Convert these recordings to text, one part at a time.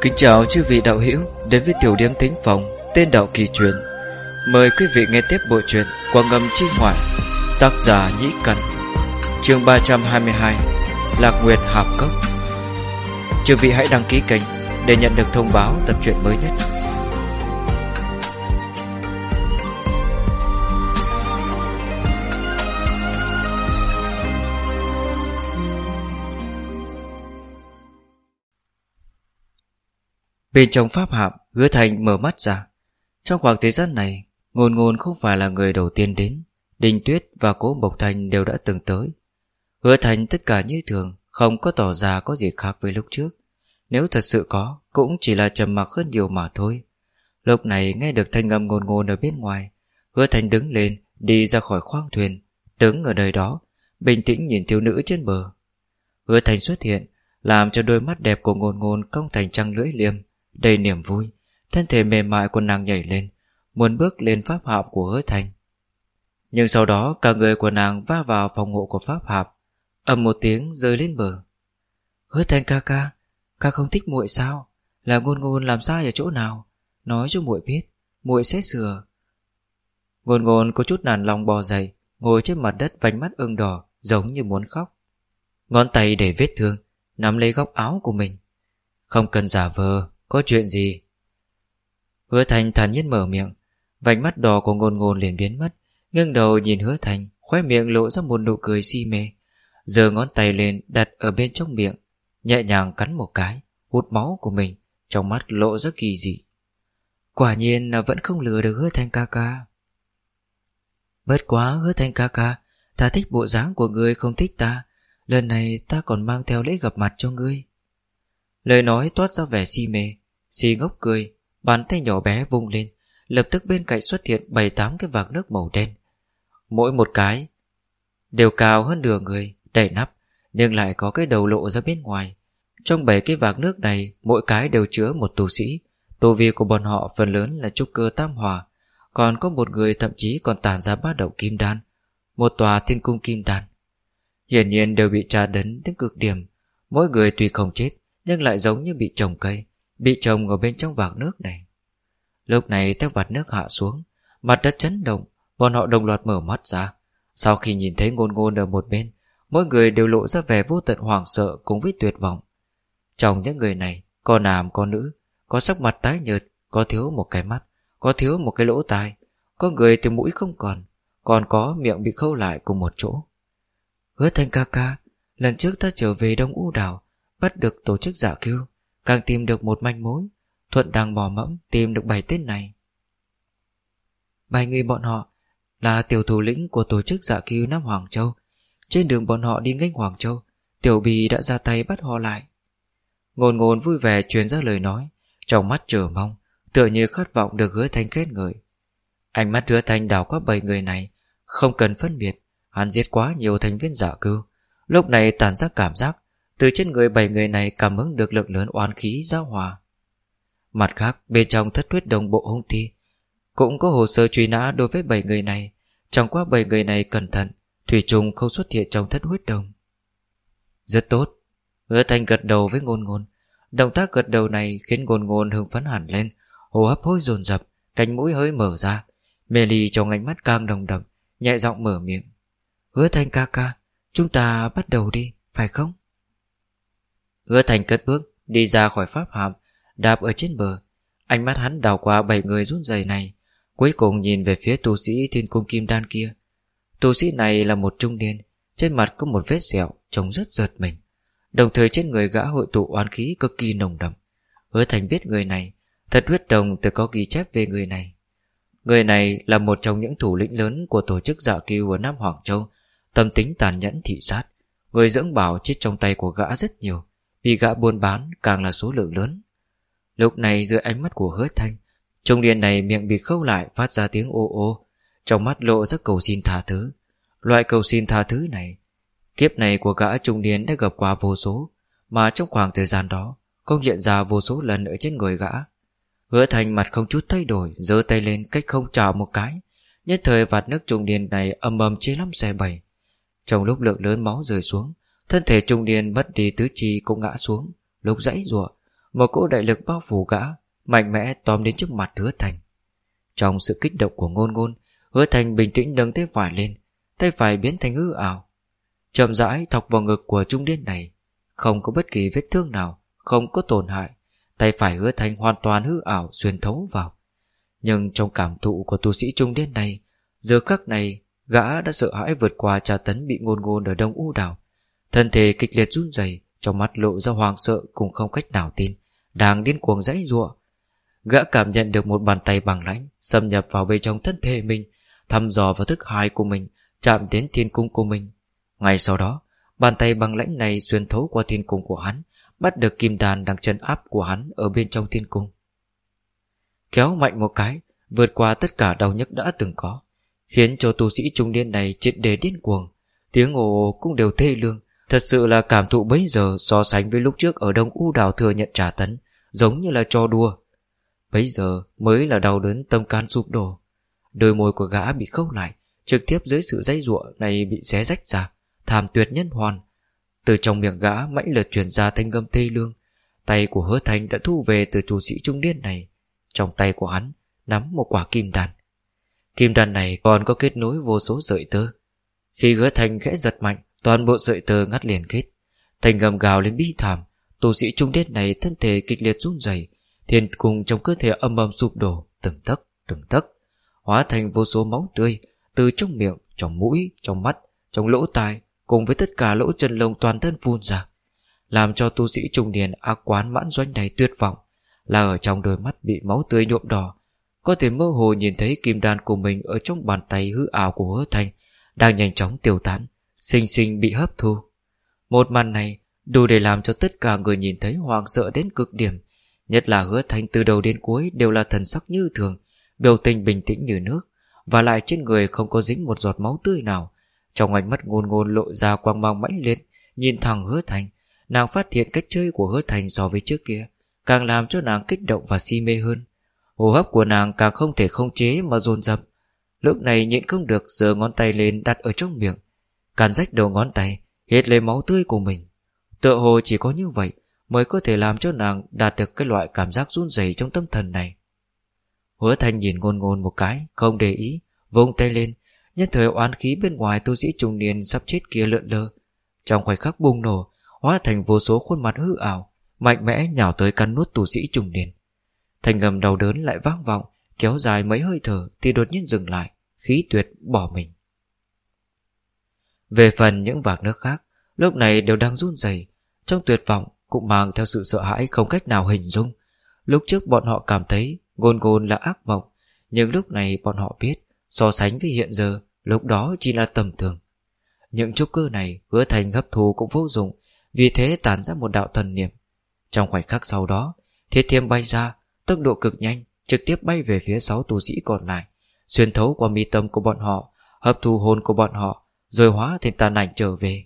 Kính chào chư vị đạo hữu đến với tiểu điểm tính phòng tên đạo kỳ truyền. Mời quý vị nghe tiếp bộ truyện Quang ngầm chi ngoại, tác giả Nhĩ Cần, chương 322, Lạc Nguyệt Hạp Cốc. Chư vị hãy đăng ký kênh để nhận được thông báo tập truyện mới nhất. Bên trong pháp hạm, Hứa Thành mở mắt ra. Trong khoảng thời gian này Ngôn ngôn không phải là người đầu tiên đến. Đình Tuyết và Cố Mộc Thành đều đã từng tới. Hứa Thành tất cả như thường, Không có tỏ ra có gì khác với lúc trước. Nếu thật sự có, Cũng chỉ là trầm mặc hơn nhiều mà thôi. Lúc này nghe được thanh âm ngôn ngôn ở bên ngoài, Hứa Thành đứng lên, Đi ra khỏi khoang thuyền, Đứng ở nơi đó, Bình tĩnh nhìn thiếu nữ trên bờ. Hứa Thành xuất hiện, Làm cho đôi mắt đẹp của ngôn ngôn cong thành trăng lưỡi liềm đầy niềm vui, Thân thể mềm mại của nàng nhảy lên, Muốn bước lên pháp hạp của hứa thành. Nhưng sau đó, cả người của nàng va vào phòng hộ của pháp hạp, ầm một tiếng rơi lên bờ. Hứa thành ca ca Ca không thích muội sao? Là ngôn ngôn làm sai ở chỗ nào? Nói cho muội biết, muội sẽ sửa. Ngôn ngôn có chút nản lòng bò dậy, Ngồi trên mặt đất vành mắt ưng đỏ, Giống như muốn khóc. Ngón tay để vết thương, Nắm lấy góc áo của mình. Không cần giả vờ có chuyện gì? Hứa Thành thản nhiên mở miệng. Vành mắt đỏ của ngôn ngôn liền biến mất Ngưng đầu nhìn hứa Thành Khóe miệng lộ ra một nụ cười si mê. Giờ ngón tay lên đặt ở bên trong miệng, Nhẹ nhàng cắn một cái, Hút máu của mình, Trong mắt lộ rất kỳ dị. Quả nhiên là vẫn không lừa được hứa Thành ca ca. Bất quá hứa Thành ca ca, Ta thích bộ dáng của ngươi không thích ta. Lần này ta còn mang theo lễ gặp mặt cho ngươi. Lời nói toát ra vẻ si mê. Si ngốc cười, Bàn tay nhỏ bé vung lên, Lập tức bên cạnh xuất hiện bảy tám cái vạc nước màu đen. Mỗi một cái Đều cao hơn nửa người Đẩy nắp, Nhưng lại có cái đầu lộ ra bên ngoài. Trong bảy cái vạc nước này, Mỗi cái đều chứa một tù sĩ. Tù vi của bọn họ phần lớn là trúc cơ tam hòa, Còn có một người thậm chí còn tản ra bát đầu kim đan, Một tòa thiên cung kim đan. Hiển nhiên đều bị tra đấn đến cực điểm, Mỗi người tuy không chết nhưng lại giống như bị trồng cây, Bị trồng ở bên trong vạc nước này. Lúc này theo vạt nước hạ xuống, Mặt đất chấn động, Bọn họ đồng loạt mở mắt ra. Sau khi nhìn thấy ngôn ngôn ở một bên, Mỗi người đều lộ ra vẻ vô tận hoảng sợ Cùng với tuyệt vọng. Trong những người này, Có nam, có nữ, Có sắc mặt tái nhợt, Có thiếu một cái mắt, Có thiếu một cái lỗ tai, Có người từ mũi không còn Còn có miệng bị khâu lại cùng một chỗ. Hứa thanh ca ca, Lần trước ta trở về Đông U Đảo Bắt được tổ chức giả kêu Càng tìm được một manh mối, Thuận đang mò mẫm tìm được bài tên này. Bài người bọn họ Là tiểu thủ lĩnh của tổ chức giả cưu Nam Hoàng Châu. Trên đường bọn họ đi nghênh Hoàng Châu, Tiểu bì đã ra tay bắt họ lại. Ngôn ngôn vui vẻ truyền ra lời nói, Trong mắt chờ mong, Tựa như khát vọng được hứa thanh kết người. Ánh mắt hứa thanh đảo qua bảy người này, Không cần phân biệt, Hắn giết quá nhiều thành viên giả cưu Lúc này tàn ra cảm giác từ trên người bảy người này cảm ứng được lượng lớn oán khí giao hòa. Mặt khác bên trong thất huyết đồng bộ hung thi Cũng có hồ sơ truy nã đối với bảy người này. Trong qua bảy người này cẩn thận Thủy trùng không xuất hiện trong thất huyết đồng. Rất tốt. Hứa thành gật đầu với ngôn ngôn. Động tác gật đầu này khiến ngôn ngôn hưng phấn hẳn lên Hô hấp hối dồn dập Cánh mũi hơi mở ra. Mê ly trong ánh mắt càng đồng đậm Nhẹ giọng mở miệng. Hứa thành ca ca Chúng ta bắt đầu đi, phải không? Hứa thành cất bước, Đi ra khỏi pháp hạm, Đạp ở trên bờ. Ánh mắt hắn đào qua bảy người run rẩy này, Cuối cùng nhìn về phía tu sĩ thiên cung kim đan kia. Tu sĩ này là một trung niên, Trên mặt có một vết sẹo, Trông rất giật mình. Đồng thời trên người gã hội tụ oán khí cực kỳ nồng đậm. Hứa thành biết người này, Thật huyết đồng từ có ghi chép về người này. Người này là một trong những thủ lĩnh lớn Của tổ chức dạ kiêu ở Nam Hoàng Châu, Tâm tính tàn nhẫn thị sát. Người dưỡng bảo chết trong tay của gã rất nhiều vì gã buôn bán càng là số lượng lớn. Lúc này dưới ánh mắt của hứa thanh, Trung niên này miệng bị khâu lại Phát ra tiếng ô ô, Trong mắt lộ rất cầu xin tha thứ. Loại cầu xin tha thứ này, Kiếp này của gã trung niên đã gặp qua vô số, Mà trong khoảng thời gian đó Không hiện ra vô số lần ở trên người gã. Hứa thành mặt không chút thay đổi, giơ tay lên cách không chào một cái. Nhất thời vạt nước trung niên này âm ầm chia lắm xe bảy Trong lúc lượng lớn máu rơi xuống Thân thể trung niên mất đi tứ chi cũng ngã xuống, Lúc dãy rủa, Một cỗ đại lực bao phủ gã, Mạnh mẽ tóm đến trước mặt hứa thành. Trong sự kích động của ngôn ngôn, Hứa thành bình tĩnh nâng tay phải lên, Tay phải biến thành hư ảo. Chậm rãi thọc vào ngực của trung niên này, Không có bất kỳ vết thương nào, Không có tổn hại, Tay phải hứa thành hoàn toàn hư ảo xuyên thấu vào. Nhưng trong cảm thụ của tu sĩ trung niên này, Giờ khắc này, Gã đã sợ hãi vượt qua trà tấn bị ngôn ngôn ở đông u đảo. Thân thể kịch liệt run rẩy, Trong mắt lộ ra hoàng sợ cùng không cách nào tin. Đang điên cuồng dãy ruộng Gã cảm nhận được một bàn tay bằng lãnh Xâm nhập vào bên trong thân thể mình, Thăm dò vào thức hai của mình, Chạm đến thiên cung của mình. Ngay sau đó, Bàn tay bằng lãnh này xuyên thấu qua thiên cung của hắn, Bắt được kim đàn đang chân áp của hắn Ở bên trong thiên cung. Kéo mạnh một cái, Vượt qua tất cả đau nhức đã từng có, Khiến cho tu sĩ trung niên này triệt đề điên cuồng. Tiếng ồ cũng đều thê lương Thật sự là cảm thụ bấy giờ So sánh với lúc trước ở Đông U Đào thừa nhận trả tấn, Giống như là cho đua. Bấy giờ mới là đau đớn tâm can sụp đổ. Đôi môi của gã bị khâu lại, Trực tiếp dưới sự dây ruộng này bị xé rách ra, Thảm tuyệt nhân hoàn. Từ trong miệng gã mãnh lượt truyền ra thanh gâm thê lương. Tay của hứa thanh đã thu về từ chủ sĩ trung niên này. Trong tay của hắn Nắm một quả kim đàn Kim đàn này còn có kết nối vô số sợi tơ. Khi hứa thanh khẽ giật mạnh Toàn bộ sợi tơ ngắt liền kết Thành gầm gào lên bi thảm. Tu sĩ trung đế này thân thể kịch liệt run rẩy Thiên cùng trong cơ thể âm âm sụp đổ Từng tấc từng tấc Hóa thành vô số máu tươi Từ trong miệng, trong mũi, trong mắt Trong lỗ tai Cùng với tất cả lỗ chân lông toàn thân phun ra Làm cho tu sĩ trung niên ác quán mãn doanh này tuyệt vọng Là ở trong đôi mắt bị máu tươi nhuộm đỏ. Có thể mơ hồ nhìn thấy kim đan của mình Ở trong bàn tay hư ảo của hứa thanh Đang nhanh chóng tiêu tán. Sinh sinh bị hấp thu. Một màn này đủ để làm cho tất cả người nhìn thấy hoang sợ đến cực điểm, Nhất là hứa thanh từ đầu đến cuối đều là thần sắc như thường, Biểu tình bình tĩnh như nước, Và lại trên người không có dính một giọt máu tươi nào. Trong ánh mắt ngôn ngôn lộ ra quang mang mãnh liệt, Nhìn thẳng hứa thành Nàng phát hiện cách chơi của hứa thành so với trước kia, Càng làm cho nàng kích động và si mê hơn. Hô hấp của nàng càng không thể không chế mà dồn dập. Lúc này nhịn không được giơ ngón tay lên đặt ở trong miệng Càn rách đầu ngón tay Hết lấy máu tươi của mình. Tựa hồ chỉ có như vậy Mới có thể làm cho nàng đạt được cái loại cảm giác run rẩy trong tâm thần này. Hứa thanh nhìn ngôn ngôn một cái, Không để ý, Vung tay lên. Nhất thời oán khí bên ngoài tu sĩ trung niên sắp chết kia lượn lơ Trong khoảnh khắc bùng nổ, Hóa thành vô số khuôn mặt hư ảo, Mạnh mẽ nhào tới cắn nuốt tu sĩ trung niên. Thành ngầm đau đớn lại vang vọng, Kéo dài mấy hơi thở Thì đột nhiên dừng lại, Khí tuyệt bỏ mình. Về phần những vạc nước khác, Lúc này đều đang run rẩy, Trong tuyệt vọng cũng mang theo sự sợ hãi không cách nào hình dung. Lúc trước bọn họ cảm thấy gôn gôn là ác mộng, Nhưng lúc này bọn họ biết, So sánh với hiện giờ, Lúc đó chỉ là tầm thường. Những trúc cơ này hứa thành hấp thu cũng vô dụng, Vì thế tản ra một đạo thần niệm. Trong khoảnh khắc sau đó, Thiết thiêm bay ra, Tốc độ cực nhanh, Trực tiếp bay về phía sáu tu sĩ còn lại. Xuyên thấu qua mi tâm của bọn họ, Hấp thu hồn của bọn họ rồi hóa thành tàn ảnh trở về.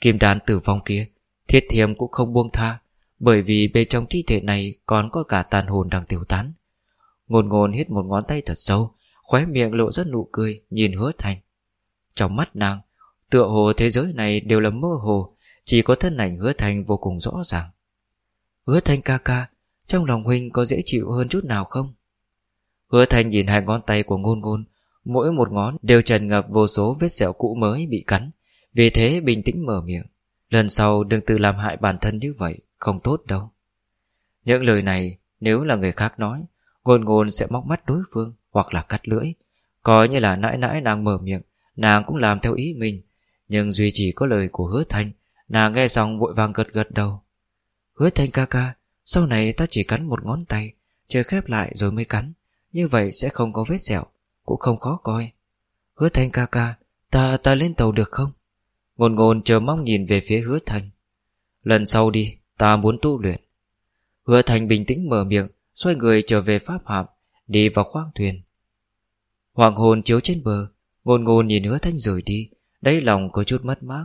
Kim đàn tử vong kia, Thiết thiêm cũng không buông tha, Bởi vì bên trong thi thể này Còn có cả tàn hồn đang tiêu tán. Ngôn ngôn hít một ngón tay thật sâu, Khóe miệng lộ rất nụ cười, Nhìn hứa thành. Trong mắt nàng, Tựa hồ thế giới này đều là mơ hồ, Chỉ có thân ảnh hứa thành vô cùng rõ ràng. Hứa thành ca ca, Trong lòng huynh có dễ chịu hơn chút nào không? Hứa thành nhìn hai ngón tay của ngôn ngôn Mỗi một ngón đều trần ngập vô số vết sẹo cũ mới bị cắn. Vì thế bình tĩnh mở miệng, Lần sau đừng tự làm hại bản thân như vậy, Không tốt đâu. Những lời này, nếu là người khác nói, Ngôn ngôn sẽ móc mắt đối phương Hoặc là cắt lưỡi. Coi như là nãi nãi nàng mở miệng, Nàng cũng làm theo ý mình. Nhưng duy chỉ có lời của hứa thanh, Nàng nghe xong vội vàng gật gật đầu. Hứa thanh ca ca, Sau này ta chỉ cắn một ngón tay Chờ khép lại rồi mới cắn. Như vậy sẽ không có vết sẹo. Cũng không khó coi. Hứa thanh ca ca, Ta ta lên tàu được không? Ngôn ngôn chờ mong nhìn về phía hứa thanh. Lần sau đi, Ta muốn tu luyện. Hứa thanh bình tĩnh mở miệng, Xoay người trở về pháp hạm, Đi vào khoang thuyền. Hoàng hồn chiếu trên bờ Ngôn ngôn nhìn hứa thanh rời đi đấy lòng có chút mất mát.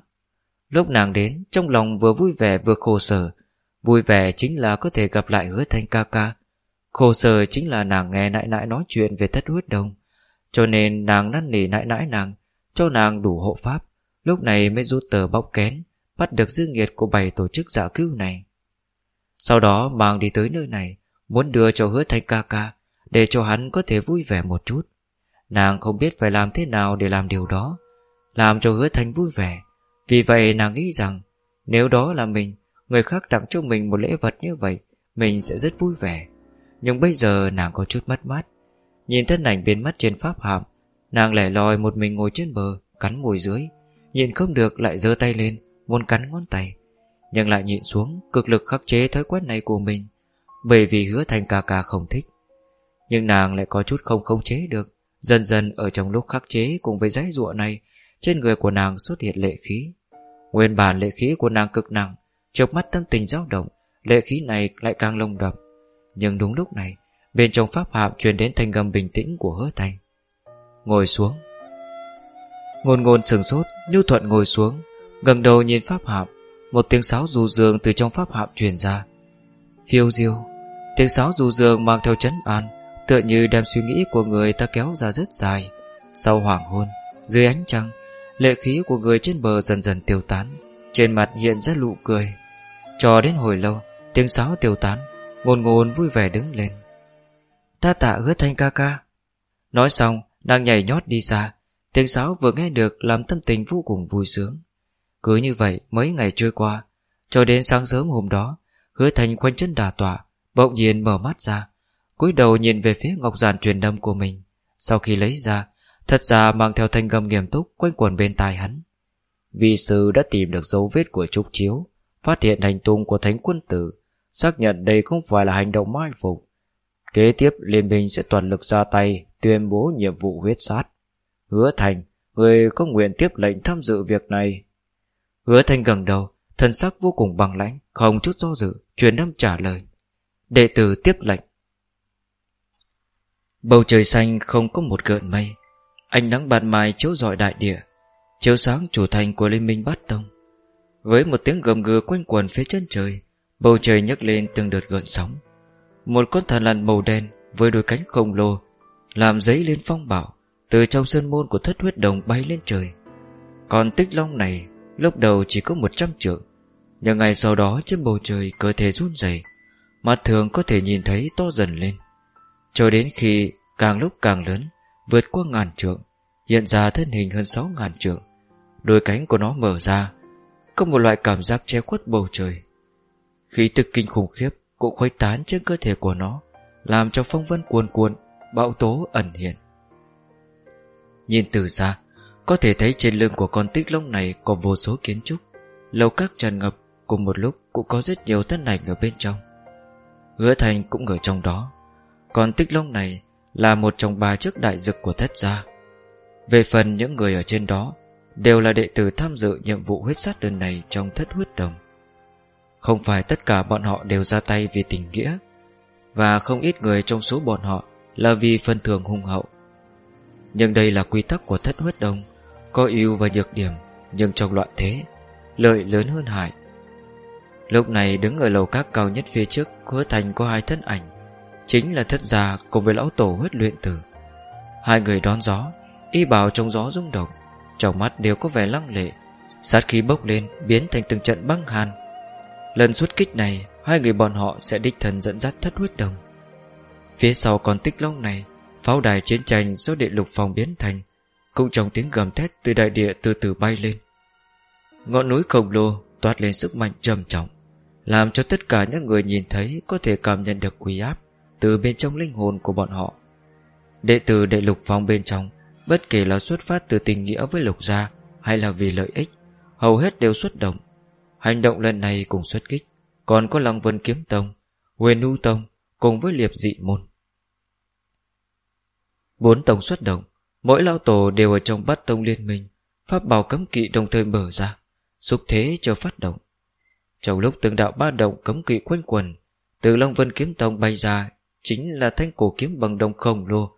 Lúc nàng đến, trong lòng vừa vui vẻ vừa khổ sở. Vui vẻ chính là có thể gặp lại hứa thanh ca ca. Khổ sở chính là nàng nghe nại nại nói chuyện về thất huyết đồng. Cho nên nàng năn nỉ nãi nãi nàng, Cho nàng đủ hộ pháp, Lúc này mới rút tờ bóc kén, Bắt được dư nghiệt của bảy tổ chức giả cứu này. Sau đó mang đi tới nơi này, Muốn đưa cho hứa thanh ca ca, Để cho hắn có thể vui vẻ một chút. Nàng không biết phải làm thế nào để làm điều đó, Làm cho hứa thanh vui vẻ. Vì vậy nàng nghĩ rằng, Nếu đó là mình, Người khác tặng cho mình một lễ vật như vậy, Mình sẽ rất vui vẻ. Nhưng bây giờ nàng có chút mất mát. Nhìn thân ảnh biến mất trên pháp hạm, Nàng lẻ loi một mình ngồi trên bờ, Cắn môi dưới, Nhìn không được lại giơ tay lên, Muốn cắn ngón tay. Nhưng lại nhịn xuống, Cực lực khắc chế thói quen này của mình, Bởi vì hứa thành ca ca không thích. Nhưng nàng lại có chút không khống chế được, Dần dần ở trong lúc khắc chế Cùng với giấy ruộng này, Trên người của nàng xuất hiện lệ khí. Nguyên bản lệ khí của nàng cực nặng Chợp mắt tâm tình dao động, Lệ khí này lại càng lông đậm. Nhưng đúng lúc này Bên trong pháp hạm truyền đến thanh âm bình tĩnh của hứa thành Ngồi xuống. Ngôn ngôn sừng sốt, Nhu thuận ngồi xuống. Gần đầu nhìn pháp hạm, Một tiếng sáo dù dường từ trong pháp hạm truyền ra. Phiêu diêu, Tiếng sáo dù dường mang theo chấn an, Tựa như đem suy nghĩ của người ta kéo ra rất dài. Sau hoàng hôn, Dưới ánh trăng, Lệ khí của người trên bờ dần dần tiêu tán, Trên mặt hiện ra nụ cười. Cho đến hồi lâu, Tiếng sáo tiêu tán, Ngôn ngôn vui vẻ đứng lên. Ta tạ hứa thanh ca ca. Nói xong, nàng nhảy nhót đi xa Tiếng sáo vừa nghe được làm tâm tình vô cùng vui sướng. Cứ như vậy, mấy ngày trôi qua, Cho đến sáng sớm hôm đó, Hứa thành khoanh chân đà tọa, Bỗng nhiên mở mắt ra, cúi đầu nhìn về phía ngọc giản truyền âm của mình. Sau khi lấy ra, Thật ra mang theo thanh gầm nghiêm túc Quanh quần bên tai hắn. Vị sư đã tìm được dấu vết của trúc chiếu, Phát hiện hành tung của thánh quân tử, Xác nhận đây không phải là hành động mai phục. Kế tiếp liên minh sẽ toàn lực ra tay Tuyên bố nhiệm vụ huyết sát Hứa Thành, người có nguyện tiếp lệnh tham dự việc này. Hứa Thành gần đầu, thân sắc vô cùng bằng lãnh, không chút do dự, truyền âm trả lời. Đệ tử tiếp lệnh. Bầu trời xanh không có một gợn mây, ánh nắng ban mai chiếu rọi đại địa, chiếu sáng chủ thành của Liên minh Bát Tông. Với một tiếng gầm gừ quanh quần phía chân trời, bầu trời nhấc lên từng đợt gợn sóng. Một con thần lằn màu đen với đôi cánh khổng lồ, làm giấy lên phong bảo, từ trong sân môn của thất huyết đồng bay lên trời. Còn tích long này, Lúc đầu chỉ có 100 trượng, Nhưng ngày sau đó trên bầu trời cơ thể run rẩy Mặt thường có thể nhìn thấy to dần lên. Cho đến khi càng lúc càng lớn, Vượt qua ngàn trượng, Hiện ra thân hình hơn 6 ngàn trượng, Đôi cánh của nó mở ra, Có một loại cảm giác che khuất bầu trời. Khí tức kinh khủng khiếp cũng khuếch tán trên cơ thể của nó, Làm cho phong vân cuồn cuộn, Bão tố ẩn hiện. Nhìn từ xa, Có thể thấy trên lưng của con tích lông này Có vô số kiến trúc, Lầu các tràn ngập, Cùng một lúc cũng có rất nhiều thân ảnh ở bên trong. Hứa thành cũng ở trong đó. Còn tích lông này Là một trong ba chiếc đại dực của thất gia. Về phần những người ở trên đó, Đều là đệ tử tham dự nhiệm vụ huyết sát đơn này Trong thất huyết đồng. Không phải tất cả bọn họ đều ra tay vì tình nghĩa. Và không ít người trong số bọn họ Là vì phần thường hung hậu. Nhưng đây là quy tắc của thất huyết đông Có ưu và nhược điểm, Nhưng trong loạn thế, Lợi lớn hơn hại. Lúc này đứng ở lầu các cao nhất phía trước, Hứa thành có hai thân ảnh, Chính là thất gia cùng với lão tổ huyết luyện tử. Hai người đón gió, Y bảo trong gió rung động, Trong mắt đều có vẻ lăng lệ, Sát khí bốc lên, biến thành từng trận băng hàn Lần xuất kích này, Hai người bọn họ sẽ đích thần dẫn dắt thất huyết đồng. Phía sau còn tích long này, Pháo đài chiến tranh do địa lục phòng biến thành, Cũng trong tiếng gầm thét từ đại địa từ từ bay lên. Ngọn núi khổng lồ toát lên sức mạnh trầm trọng, Làm cho tất cả những người nhìn thấy Có thể cảm nhận được uy áp Từ bên trong linh hồn của bọn họ. Đệ tử đệ lục phòng bên trong, Bất kể là xuất phát từ tình nghĩa với lục gia Hay là vì lợi ích, Hầu hết đều xuất động Hành động lần này cùng xuất kích. Còn có Lăng Vân Kiếm Tông Huyền Nu Tông Cùng với Liệp Dị Môn. Bốn tông xuất động, Mỗi lao tổ đều ở trong bát tông liên minh, Pháp bảo cấm kỵ đồng thời mở ra, Xúc thế cho phát động. Trong lúc từng đạo ba động cấm kỵ quanh quần Từ Long Vân Kiếm Tông bay ra Chính là thanh cổ kiếm bằng đồng khổng lồ.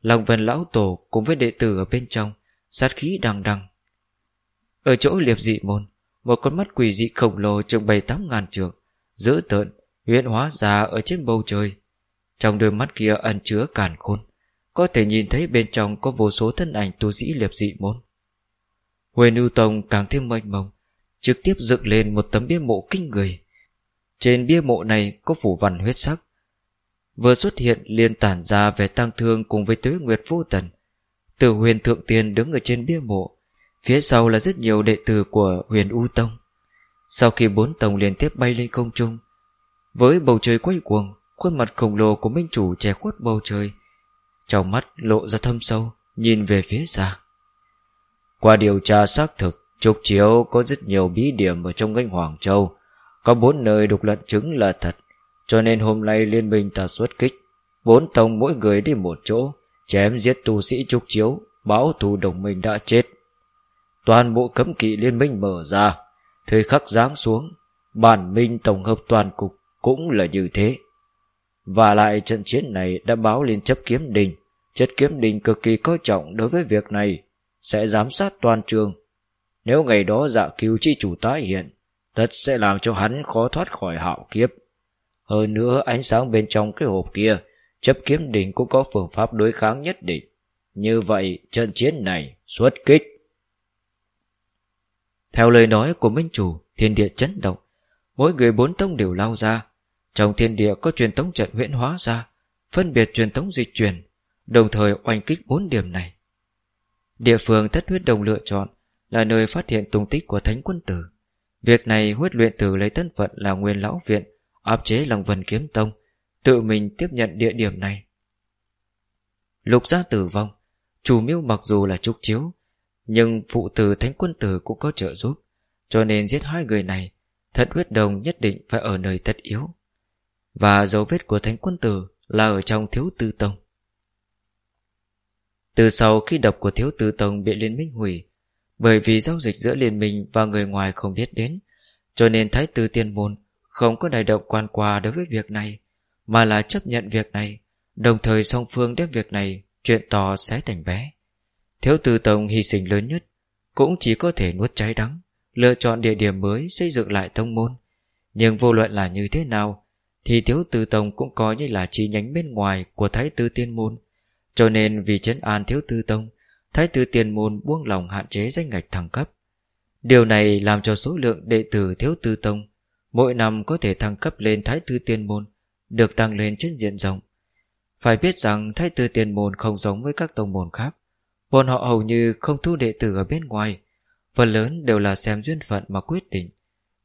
Long Vân Lão Tổ cùng với đệ tử ở bên trong, Sát khí đằng đằng. Ở chỗ liệp dị môn một con mắt quỷ dị khổng lồ chừng bảy tám ngàn trường Dữ tợn Huyễn hóa ra ở trên bầu trời Trong đôi mắt kia ẩn chứa càn khôn có thể nhìn thấy bên trong có vô số thân ảnh tu sĩ liệp dị môn. Huyền Ưu Tông càng thêm mênh mông, trực tiếp dựng lên một tấm bia mộ kinh người. Trên bia mộ này có phủ văn huyết sắc Vừa xuất hiện liền tản ra về tăng thương cùng với tuế nguyệt vô tần Từ huyền thượng tiên đứng ở trên bia mộ Phía sau là rất nhiều đệ tử của huyền U Tông. Sau khi bốn tông liên tiếp bay lên không trung, Với bầu trời quay cuồng, Khuôn mặt khổng lồ của minh chủ che khuất bầu trời, Trong mắt lộ ra thâm sâu, Nhìn về phía xa. Qua điều tra xác thực, Trục chiếu có rất nhiều bí điểm Ở trong ngành Hoàng Châu. Có bốn nơi đục lận chứng là thật, Cho nên hôm nay liên minh ta xuất kích. Bốn tông mỗi người đi một chỗ, Chém giết tu sĩ trục chiếu, Báo thù đồng minh đã chết. Toàn bộ cấm kỵ liên minh mở ra. Thời khắc giáng xuống, Bản minh tổng hợp toàn cục Cũng là như thế. Và lại trận chiến này đã báo lên chấp kiếm đình Chất kiếm đình cực kỳ coi trọng đối với việc này, Sẽ giám sát toàn trường. Nếu ngày đó dạ cứu chi chủ tái hiện, Tất sẽ làm cho hắn khó thoát khỏi hạo kiếp. Hơn nữa, ánh sáng bên trong cái hộp kia, Chấp kiếm đình cũng có phương pháp đối kháng nhất định. Như vậy, trận chiến này xuất kích. Theo lời nói của Minh Chủ, Thiên địa chấn động. Mỗi người bốn tông đều lao ra. Trong thiên địa có truyền tống trận huyễn hóa ra, Phân biệt truyền tống dịch truyền, Đồng thời oanh kích bốn điểm này. Địa phương thất huyết đồng lựa chọn Là nơi phát hiện tung tích của thánh quân tử. Việc này huyết luyện tử lấy thân phận là nguyên lão viện, Áp chế lòng vần kiếm tông, Tự mình tiếp nhận địa điểm này. Lục gia tử vong, Chủ mưu mặc dù là trúc chiếu nhưng phụ tử thánh quân tử cũng có trợ giúp, Cho nên giết hai người này Thất huyết đồng nhất định phải ở nơi tất yếu. Và dấu vết của thánh quân tử Là ở trong thiếu tư tông. Từ sau khi độc của thiếu tư tông bị liên minh hủy, Bởi vì giao dịch giữa liên minh và người ngoài không biết đến, Cho nên Thái tư tiên môn Không có đại động quan qua đối với việc này, Mà là chấp nhận việc này, Đồng thời song phương đem việc này Chuyện to xé thành bé. Thiếu tư tông hy sinh lớn nhất, Cũng chỉ có thể nuốt trái đắng, Lựa chọn địa điểm mới xây dựng lại tông môn. Nhưng vô luận là như thế nào, Thì thiếu tư tông cũng coi như là chi nhánh bên ngoài Của thái tư tiên môn. Cho nên vì chấn an thiếu tư tông, Thái tư tiên môn buông lòng hạn chế danh ngạch thăng cấp. Điều này làm cho số lượng đệ tử thiếu tư tông Mỗi năm có thể thăng cấp lên thái tư tiên môn, Được tăng lên trên diện rộng. Phải biết rằng thái tư tiên môn không giống với các tông môn khác. Bọn họ hầu như không thu đệ tử ở bên ngoài Phần lớn đều là xem duyên phận mà quyết định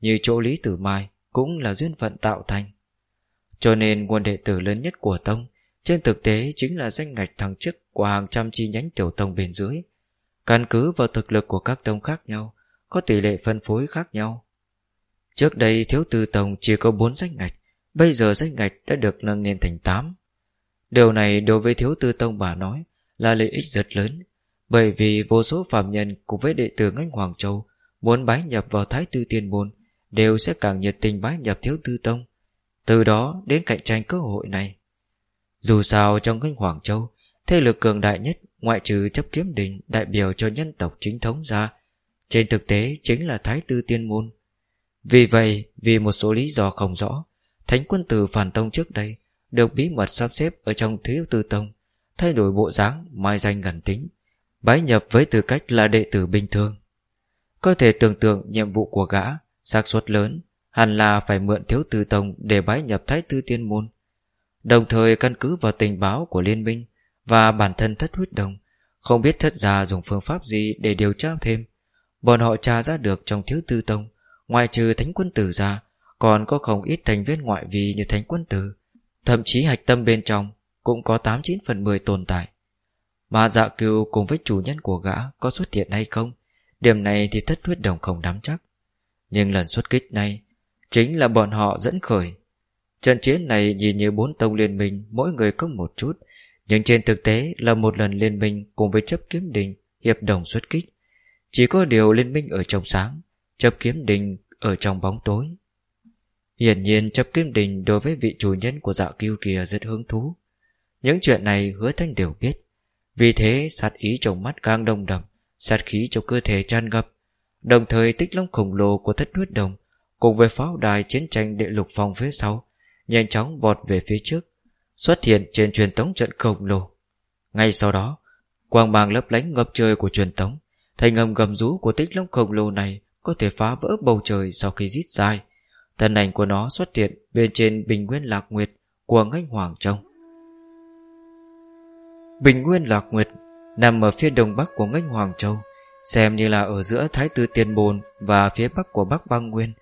Như chỗ Lý Tử Mai Cũng là duyên phận tạo thành Cho nên nguồn đệ tử lớn nhất của tông trên thực tế chính là danh ngạch thăng chức của hàng trăm chi nhánh tiểu tông bên dưới. Căn cứ vào thực lực của các tông khác nhau, có tỷ lệ phân phối khác nhau. Trước đây thiếu tư tông chỉ có 4 danh ngạch, bây giờ danh ngạch đã được nâng lên thành 8. Điều này đối với thiếu tư tông bà nói là lợi ích rất lớn, bởi vì vô số phạm nhân cùng với đệ tử Ngách Hoàng Châu muốn bái nhập vào Thái Tư Tiên Môn đều sẽ càng nhiệt tình bái nhập thiếu tư tông. Từ đó đến cạnh tranh cơ hội này. Dù sao trong Ngách Hoàng Châu, Thế lực cường đại nhất Ngoại trừ chấp kiếm đình Đại biểu cho nhân tộc chính thống ra, Trên thực tế chính là Thái Tư Tiên Môn Vì vậy, Vì một số lý do không rõ, Thánh quân tử phản tông trước đây Được bí mật sắp xếp ở trong thiếu tư tông, Thay đổi bộ dáng, Mai danh gần tính Bái nhập với tư cách là đệ tử bình thường. Có thể tưởng tượng nhiệm vụ của gã, xác suất lớn, Hẳn là phải mượn thiếu tư tông Để bái nhập Thái Tư Tiên Môn. Đồng thời căn cứ vào tình báo của liên minh Và bản thân thất huyết đồng, Không biết thất gia dùng phương pháp gì để điều tra thêm. Bọn họ tra ra được trong thiếu tư tông Ngoài trừ thánh quân tử ra, Còn có không ít thành viên ngoại vi như thánh quân tử. Thậm chí hạch tâm bên trong Cũng có 89 phần 10 tồn tại. Mà dạ cừu cùng với chủ nhân của gã Có xuất hiện hay không? Điểm này thì thất huyết đồng không nắm chắc. Nhưng lần xuất kích này Chính là bọn họ dẫn khởi. Trận chiến này nhìn như bốn tông liên minh, Mỗi người có một chút. Nhưng trên thực tế là một lần liên minh Cùng với chấp kiếm đình, hiệp đồng xuất kích. Chỉ có điều liên minh ở trong sáng, Chấp kiếm đình ở trong bóng tối. Hiển nhiên chấp kiếm đình Đối với vị chủ nhân của dạo kiêu kia rất hứng thú. Những chuyện này hứa thanh đều biết. Vì thế sát ý trong mắt càng đông đậm Sát khí trong cơ thể tràn ngập. Đồng thời tích long khổng lồ của thất huyết đồng Cùng với pháo đài chiến tranh địa lục phong phía sau nhanh chóng vọt về phía trước, xuất hiện trên truyền tống trận khổng lồ. Ngay sau đó, quang mang lấp lánh ngập trời của truyền tống, thành âm gầm rú của tích long khổng lồ này có thể phá vỡ bầu trời sau khi rít dài, Thân ảnh của nó xuất hiện bên trên bình nguyên lạc nguyệt của ngách Hoàng trông Bình nguyên lạc nguyệt nằm ở phía đông bắc của ngách Hoàng Châu, xem như là ở giữa Thái Tư Tiên Bồn và phía bắc của Bắc Bang Nguyên.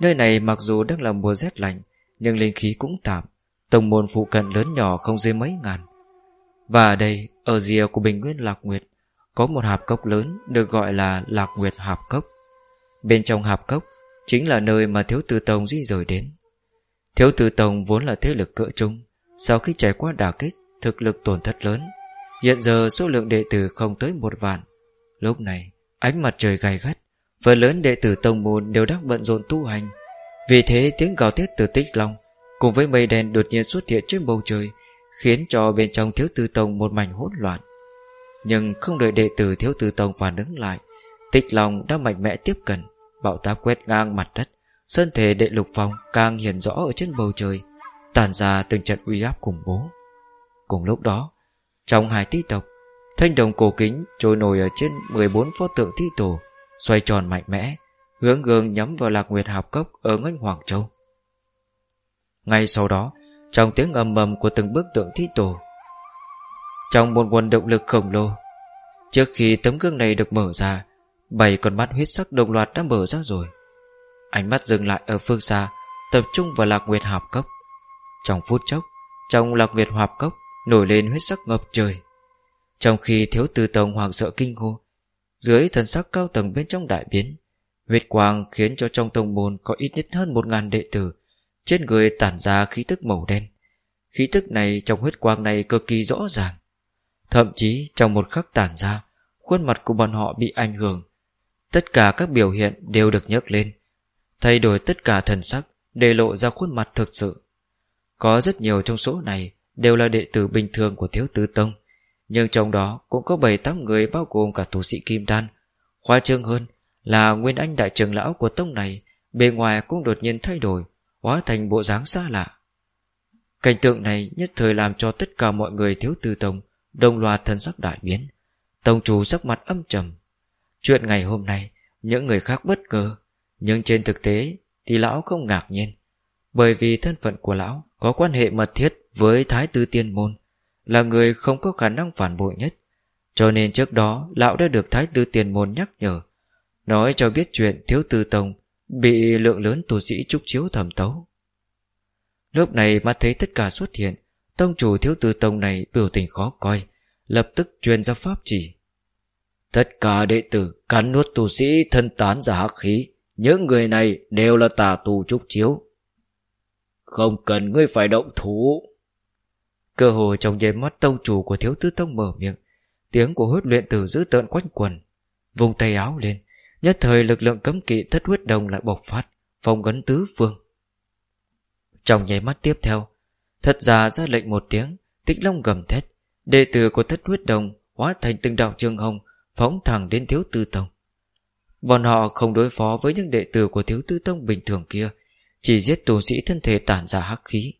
Nơi này mặc dù đang là mùa rét lạnh, nhưng linh khí cũng tạm, tông môn phụ cận lớn nhỏ không dưới mấy ngàn. Và ở đây, ở rìa của bình nguyên Lạc Nguyệt, có một hạp cốc lớn được gọi là Lạc Nguyệt Hạp Cốc. Bên trong hạp cốc chính là nơi mà Thiếu Tư Tông di rời đến. Thiếu Tư Tông vốn là thế lực cỡ trung, sau khi trải qua đả kích, thực lực tổn thất lớn. Hiện giờ số lượng đệ tử không tới một vạn. Lúc này, ánh mặt trời gay gắt, phần lớn đệ tử tông môn đều đang bận rộn tu hành. Vì thế tiếng gào thét từ tích long cùng với mây đen đột nhiên xuất hiện trên bầu trời, khiến cho bên trong thiếu tư tông một mảnh hỗn loạn. Nhưng không đợi đệ tử thiếu tư tông phản ứng lại, tích long đã mạnh mẽ tiếp cận, bạo táp quét ngang mặt đất, sơn thể đệ lục phong càng hiện rõ ở trên bầu trời, tàn ra từng trận uy áp khủng bố. Cùng lúc đó, trong hai tí tộc, thanh đồng cổ kính trôi nổi ở trên 14 pho tượng thi tổ, xoay tròn mạnh mẽ, hướng gương nhắm vào lạc nguyệt hạp cốc ở ngân Hoàng Châu. Ngay sau đó, trong tiếng ầm ầm của từng bức tượng thi tổ, trong một nguồn động lực khổng lồ, trước khi tấm gương này được mở ra, bảy con mắt huyết sắc đồng loạt đã mở ra rồi. Ánh mắt dừng lại ở phương xa, tập trung vào lạc nguyệt hạp cốc. Trong phút chốc, trong lạc nguyệt hạp cốc nổi lên huyết sắc ngập trời. Trong khi thiếu tư tông hoàng sợ kinh hô, dưới thần sắc cao tầng bên trong đại biến, huyết quang khiến cho trong tông môn có ít nhất hơn một ngàn đệ tử, trên người tản ra khí tức màu đen. Khí tức này trong huyết quang này cực kỳ rõ ràng. Thậm chí trong một khắc tản ra, khuôn mặt của bọn họ bị ảnh hưởng. Tất cả các biểu hiện đều được nhấc lên, thay đổi tất cả thần sắc để lộ ra khuôn mặt thực sự. Có rất nhiều trong số này đều là đệ tử bình thường của Thiếu Tứ Tông, nhưng trong đó cũng có 7-8 người bao gồm cả tu sĩ Kim Đan. Khoa trương hơn là Nguyên Anh Đại trưởng Lão của tông này bề ngoài cũng đột nhiên thay đổi, hóa thành bộ dáng xa lạ. Cảnh tượng này nhất thời làm cho tất cả mọi người Thiếu Tư Tông đồng loạt thân sắc đại biến. Tông chủ sắc mặt âm trầm. Chuyện ngày hôm nay, những người khác bất ngờ, nhưng trên thực tế thì lão không ngạc nhiên. Bởi vì thân phận của lão có quan hệ mật thiết với Thái Tư Tiên Môn, là người không có khả năng phản bội nhất. Cho nên trước đó lão đã được Thái Tư Tiên Môn nhắc nhở, nói cho biết chuyện Thiếu Tư Tông bị lượng lớn tu sĩ trúc chiếu thẩm tấu. Lúc này mắt thấy tất cả xuất hiện, tông chủ Thiếu Tư Tông này biểu tình khó coi, lập tức truyền ra pháp chỉ. Tất cả đệ tử cắn nuốt tu sĩ thân tán giả hắc khí, những người này đều là tà tù trúc chiếu. Không cần ngươi phải động thủ. Cơ hồ trong giây mắt tông chủ của thiếu tư tông mở miệng, tiếng của huấn luyện tử giữ tợn quanh quần. Vùng tay áo lên, nhất thời lực lượng cấm kỵ thất huyết đồng lại bộc phát, phong gấn tứ phương. Trong nháy mắt tiếp theo, thật ra ra lệnh một tiếng, tích long gầm thét, đệ tử của thất huyết đồng hóa thành từng đạo trường hồng, phóng thẳng đến thiếu tư tông. Bọn họ không đối phó với những đệ tử của thiếu tư tông bình thường kia, chỉ giết tù sĩ thân thể tản ra hắc khí.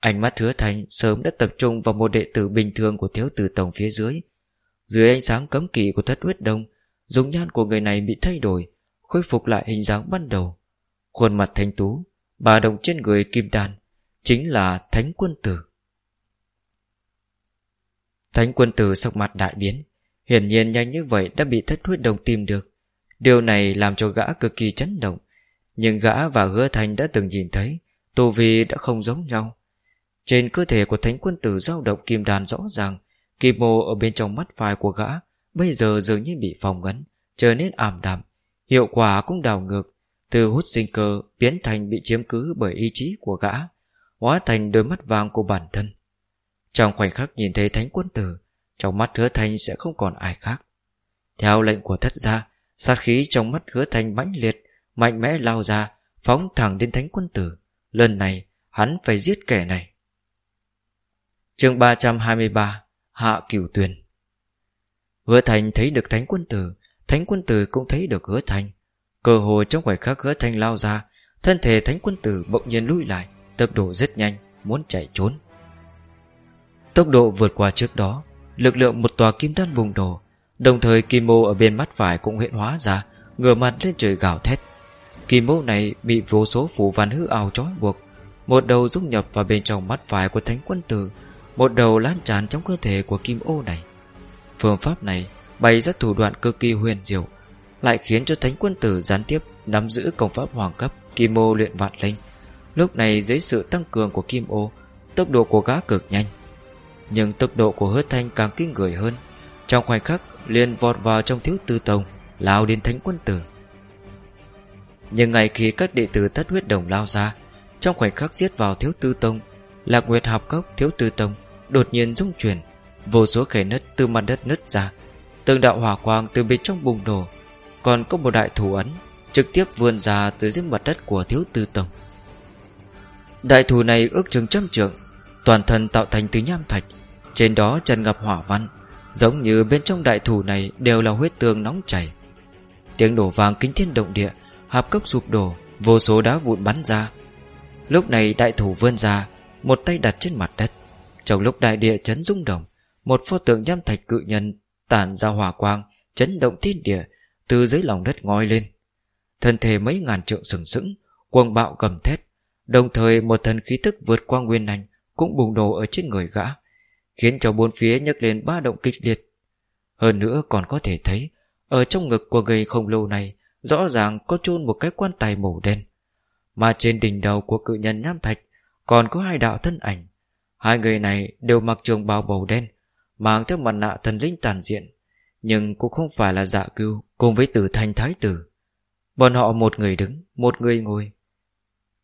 Ánh mắt hứa thành sớm đã tập trung vào một đệ tử bình thường của thiếu tử tổng phía dưới. Dưới ánh sáng cấm kỵ của thất huyết đông, Dung nhan của người này bị thay đổi, Khôi phục lại hình dáng ban đầu. Khuôn mặt thanh tú Bà đồng trên người kim đan, Chính là Thánh Quân Tử. Thánh Quân Tử sắc mặt đại biến, Hiển nhiên nhanh như vậy đã bị thất huyết đồng tìm được. Điều này làm cho gã cực kỳ chấn động nhưng gã và hứa thanh đã từng nhìn thấy tù vi đã không giống nhau. Trên cơ thể của thánh quân tử dao động kim đàn rõ ràng, Kim mô ở bên trong mắt phải của gã Bây giờ dường như bị phòng ngấn Trở nên ảm đạm, Hiệu quả cũng đảo ngược. Từ hút sinh cơ, biến thành bị chiếm cứ bởi ý chí của gã, Hóa thành đôi mắt vàng của bản thân. Trong khoảnh khắc nhìn thấy thánh quân tử, Trong mắt hứa thanh sẽ không còn ai khác. Theo lệnh của thất gia, Sát khí trong mắt hứa thanh mãnh liệt mạnh mẽ lao ra, phóng thẳng đến thánh quân tử. Lần này, hắn phải giết kẻ này. chương 323 Hạ Cửu Tuyền Hứa Thành thấy được thánh quân tử, thánh quân tử cũng thấy được hứa Thành. Cơ hội trong khoảnh khắc hứa Thành lao ra, thân thể thánh quân tử bỗng nhiên lùi lại, tốc độ rất nhanh, muốn chạy trốn. Tốc độ vượt qua trước đó, lực lượng một tòa kim đan bùng đổ, đồng thời kim mô ở bên mắt phải cũng hiện hóa ra, ngửa mặt lên trời gào thét. Kim mẫu này bị vô số phủ văn hư ảo trói buộc, Một đầu dung nhập vào bên trong mắt phải của thánh quân tử, Một đầu lan tràn trong cơ thể của kim ô này. Phương pháp này bày ra thủ đoạn cực kỳ huyền diệu, Lại khiến cho thánh quân tử gián tiếp Nắm giữ công pháp hoàng cấp Kim ô luyện vạn linh. Lúc này dưới sự tăng cường của kim ô, Tốc độ của gã cực nhanh, Nhưng tốc độ của hứa thanh càng kinh người hơn. Trong khoảnh khắc, liền vọt vào trong thiếu tư tông, Lao đến thánh quân tử. Nhưng ngày khi các đệ tử thất huyết đồng lao ra, Trong khoảnh khắc giết vào thiếu tư tông, Lạc Nguyệt học cốc, thiếu tư tông Đột nhiên rung chuyển, Vô số khe nứt từ mặt đất nứt ra, Từng đạo hỏa quang từ bên trong bùng nổ. Còn có một đại thủ ấn Trực tiếp vươn ra từ dưới mặt đất của thiếu tư tông. Đại thủ này ước chừng trăm trượng, Toàn thân tạo thành từ nham thạch, Trên đó trần ngập hỏa văn, Giống như bên trong đại thủ này Đều là huyết tương nóng chảy. Tiếng nổ vàng kính thiên động địa Hạp cốc sụp đổ, Vô số đá vụn bắn ra. Lúc này đại thủ vươn ra, Một tay đặt trên mặt đất. Trong lúc đại địa chấn rung động, Một pho tượng nham thạch cự nhân Tản ra hỏa quang, Chấn động thiên địa, Từ dưới lòng đất ngoi lên. Thân thể mấy ngàn trượng sừng sững, Cuồng bạo gầm thét. Đồng thời một thần khí tức vượt qua nguyên anh Cũng bùng nổ ở trên người gã, Khiến cho bốn phía nhấc lên ba động kịch liệt. Hơn nữa còn có thể thấy, Ở trong ngực của người không lâu này Rõ ràng có chôn một cái quan tài màu đen. Mà trên đỉnh đầu của cự nhân Nam Thạch Còn có hai đạo thân ảnh. Hai người này đều mặc trường bào màu đen, Mang theo mặt nạ thần linh tàn diện, Nhưng cũng không phải là dạ cưu Cùng với tử thanh thái tử. Bọn họ một người đứng, Một người ngồi.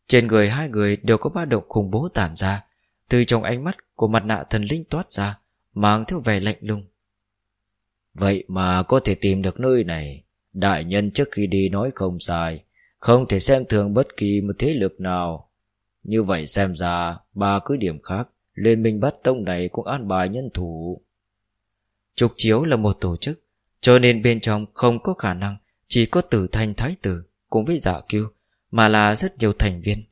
Trên người hai người đều có ba động khủng bố tản ra, Từ trong ánh mắt của mặt nạ thần linh toát ra, Mang theo vẻ lạnh lùng. Vậy mà có thể tìm được nơi này. Đại nhân trước khi đi nói không sai. Không thể xem thường bất kỳ một thế lực nào. Như vậy xem ra Ba cứ điểm khác. Liên minh bắt tông này cũng an bài nhân thủ. Trục chiếu là một tổ chức Cho nên bên trong không có khả năng Chỉ có tử thanh thái tử Cùng với giả kiêu mà là rất nhiều thành viên.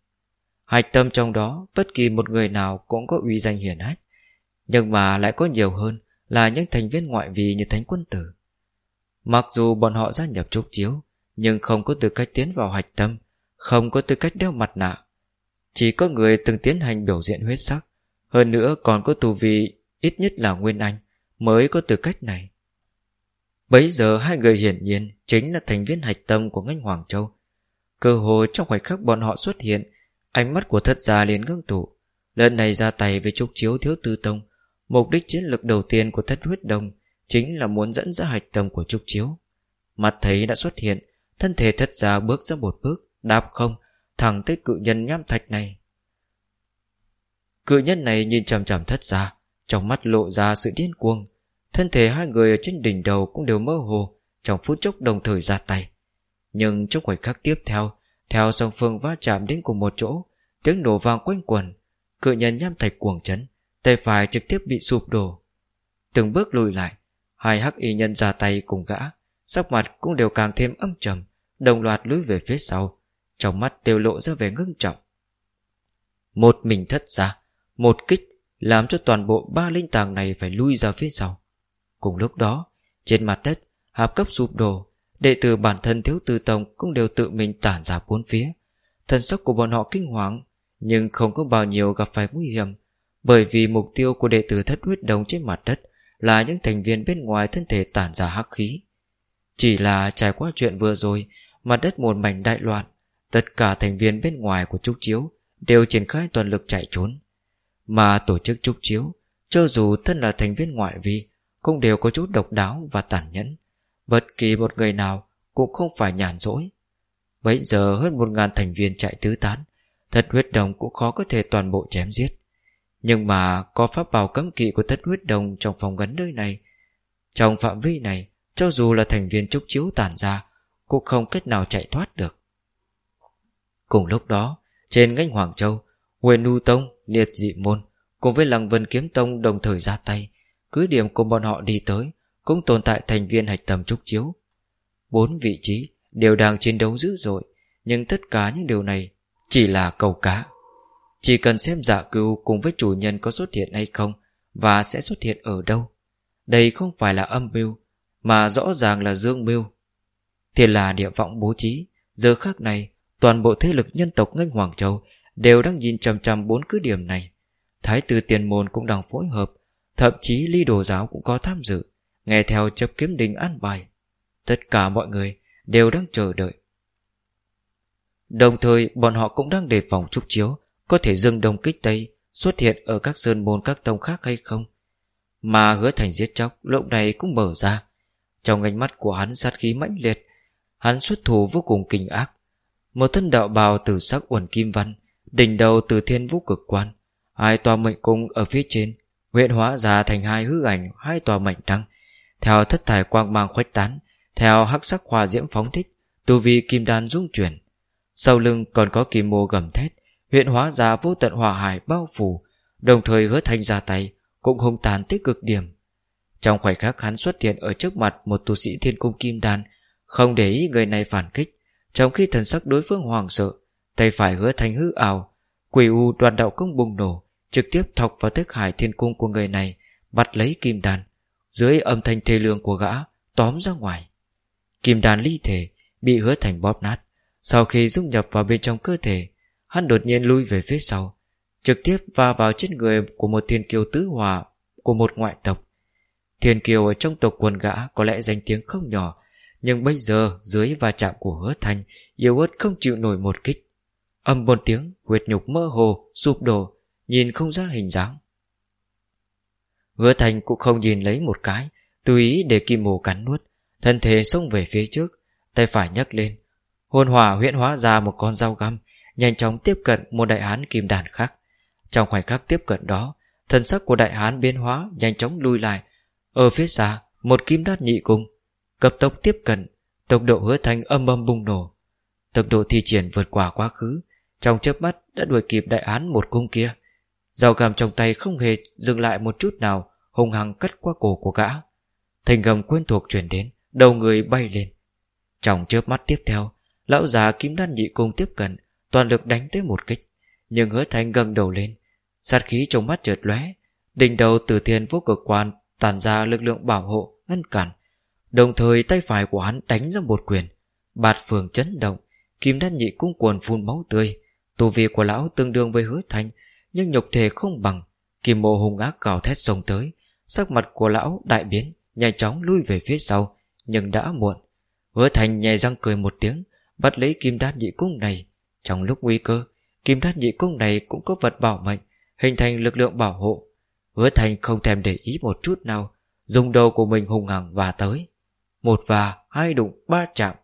Hạch tâm trong đó, bất kỳ một người nào cũng có uy danh hiển hách, nhưng mà lại có nhiều hơn là những thành viên ngoại vi như Thánh Quân Tử. Mặc dù bọn họ gia nhập trúc chiếu, nhưng không có tư cách tiến vào hạch tâm, không có tư cách đeo mặt nạ. Chỉ có người từng tiến hành biểu diễn huyết sắc, hơn nữa còn có tù vi ít nhất là Nguyên Anh mới có tư cách này. Bấy giờ hai người hiển nhiên chính là thành viên hạch tâm của ngành Hoàng Châu, Cơ hồ trong khoảnh khắc bọn họ xuất hiện Ánh mắt của thất gia liền ngưng tụ Lần này ra tay với trúc chiếu thiếu tư tông Mục đích chiến lược đầu tiên của thất huyết đồng Chính là muốn dẫn ra hạch tâm của trúc chiếu. Mặt thấy đã xuất hiện, Thân thể thất gia bước ra một bước, Đạp không, Thẳng tới cự nhân nham thạch này. Cự nhân này nhìn chằm chằm thất gia, Trong mắt lộ ra sự điên cuồng. Thân thể hai người ở trên đỉnh đầu cũng đều mơ hồ, Trong phút chốc đồng thời ra tay. Nhưng trong khoảnh khắc tiếp theo Theo song phương va chạm đến cùng một chỗ, Tiếng nổ vang quanh quần, Cự nhân nham thạch cuồng chấn, Tay phải trực tiếp bị sụp đổ. Từng bước lùi lại Hai hắc y nhân ra tay cùng gã Sắc mặt cũng đều càng thêm âm trầm Đồng loạt lùi về phía sau Trong mắt đều lộ ra vẻ ngưng trọng Một mình thất ra Một kích Làm cho toàn bộ ba linh tàng này phải lui ra phía sau Cùng lúc đó Trên mặt đất Hạp cấp sụp đổ Đệ tử bản thân thiếu tư tông cũng đều tự mình tản ra bốn phía. Thần sắc của bọn họ kinh hoàng, nhưng không có bao nhiêu gặp phải nguy hiểm, bởi vì mục tiêu của đệ tử thất huyết đồng trên mặt đất là những thành viên bên ngoài thân thể tản ra hắc khí. Chỉ là trải qua chuyện vừa rồi, mặt đất một mảnh đại loạn, tất cả thành viên bên ngoài của Trúc Chiếu đều triển khai toàn lực chạy trốn. Mà tổ chức Trúc Chiếu, cho dù thân là thành viên ngoại vi, cũng đều có chút độc đáo và tàn nhẫn. Bất kỳ một người nào cũng không phải nhàn rỗi. Bây giờ hơn một ngàn thành viên chạy tứ tán, thật huyết đồng cũng khó có thể toàn bộ chém giết. Nhưng mà có pháp bảo cấm kỵ của thất huyết đồng trong phòng gắn nơi này. Trong phạm vi này, cho dù là thành viên trúc chiếu tản ra, cũng không cách nào chạy thoát được. Cùng lúc đó, trên ngách Hoàng Châu, Huyền Nu Tông, Liệt Dị Môn cùng với Lăng Vân Kiếm Tông đồng thời ra tay, cứ điểm của bọn họ đi tới, cũng tồn tại thành viên hạch tầm trúc chiếu. Bốn vị trí đều đang chiến đấu dữ dội, nhưng tất cả những điều này chỉ là cầu cá. Chỉ cần xem giả cưu cùng với chủ nhân có xuất hiện hay không và sẽ xuất hiện ở đâu. Đây không phải là âm mưu, mà rõ ràng là dương mưu. thì là địa vọng bố trí, giờ khác này Toàn bộ thế lực nhân tộc ngân Hoàng Châu Đều đang nhìn chằm chằm bốn cứ điểm này Thái tử tiền môn cũng đang phối hợp Thậm chí ly đồ giáo cũng có tham dự Nghe theo chấp kiếm đình an bài Tất cả mọi người đều đang chờ đợi Đồng thời bọn họ cũng đang đề phòng trúc chiếu có thể dừng đồng kích Tây Xuất hiện ở các sơn môn các tông khác hay không? Mà hứa thành giết chóc, Lúc này cũng mở ra. Trong ánh mắt của hắn sát khí mãnh liệt, Hắn xuất thủ vô cùng kinh ác. Một thân đạo bào từ sắc uẩn kim văn, Đỉnh đầu từ thiên vũ cực quan, Hai tòa mệnh cung ở phía trên Huyện hóa ra thành hai hư ảnh, Hai tòa mệnh đăng. Theo thất thải quang mang khuếch tán, Theo hắc sắc hòa diễm phóng thích, Tu vi kim đan dung chuyển. Sau lưng còn có kim mô gầm thét Huyện hóa ra vô tận hòa hải bao phủ, Đồng thời hứa thanh ra tay, Cũng hung tàn tích cực điểm. Trong khoảnh khắc hắn xuất hiện ở trước mặt Một tu sĩ thiên cung kim đan, Không để ý người này phản kích, Trong khi thần sắc đối phương hoàng sợ, Tay phải hứa thanh hư ảo, Quỷ u đoàn đạo công bùng nổ, Trực tiếp thọc vào thức hải thiên cung của người này, Bắt lấy kim đan, Dưới âm thanh thê lương của gã, Tóm ra ngoài. Kim đan ly thể, Bị hứa thành bóp nát, Sau khi dung nhập vào bên trong cơ thể Hắn đột nhiên lui về phía sau, Trực tiếp va vào trên người của một thiên kiều tứ hòa Của một ngoại tộc. Thiên kiều ở trong tộc quần gã Có lẽ danh tiếng không nhỏ, Nhưng bây giờ dưới va chạm của hứa thành yêu ớt không chịu nổi một kích. Âm một tiếng huyệt nhục mơ hồ, Sụp đổ, Nhìn không ra hình dáng. Hứa thành cũng không nhìn lấy một cái, Tùy ý để kim mồ cắn nuốt, Thân thể xông về phía trước, Tay phải nhấc lên. Hồn hỏa huyễn hóa ra một con dao găm Nhanh chóng tiếp cận một đại hán kim đàn khác. Trong khoảnh khắc tiếp cận đó Thân sắc của đại hán biến hóa Nhanh chóng lui lại. Ở phía xa, một kim đát nhị cung, Cấp tốc tiếp cận, Tốc độ hứa thành âm âm bùng nổ. Tốc độ thi triển vượt qua quá khứ, Trong chớp mắt đã đuổi kịp đại hán một cung kia. Dao găm trong tay không hề dừng lại một chút nào Hùng hăng cắt qua cổ của gã. Thành gầm quen thuộc chuyển đến, Đầu người bay lên. Trong chớp mắt tiếp theo, Lão già kim đan nhị cung tiếp cận Toàn lực đánh tới một kích, Nhưng hứa thanh gần đầu lên, Sát khí trong mắt chợt lóe, Đỉnh đầu từ thiên vô cực quan Tàn ra lực lượng bảo hộ, ngăn cản. Đồng thời tay phải của hắn đánh ra một quyền, Bạt phường chấn động, Kim đan nhị cung cuồn phun máu tươi. Tu vi của lão tương đương với hứa thanh, Nhưng nhục thể không bằng. Kim mộ hung ác cào thét sông tới, Sắc mặt của lão đại biến, Nhanh chóng lui về phía sau, Nhưng đã muộn. Hứa thành nhè răng cười một tiếng, Bắt lấy kim đan nhị cung này trong lúc nguy cơ, Kim đan nhị cung này cũng có vật bảo mệnh, Hình thành lực lượng bảo hộ. Hứa thành không thèm để ý một chút nào, Dùng đầu của mình hùng hằng và tới. Một và hai đụng ba chạm,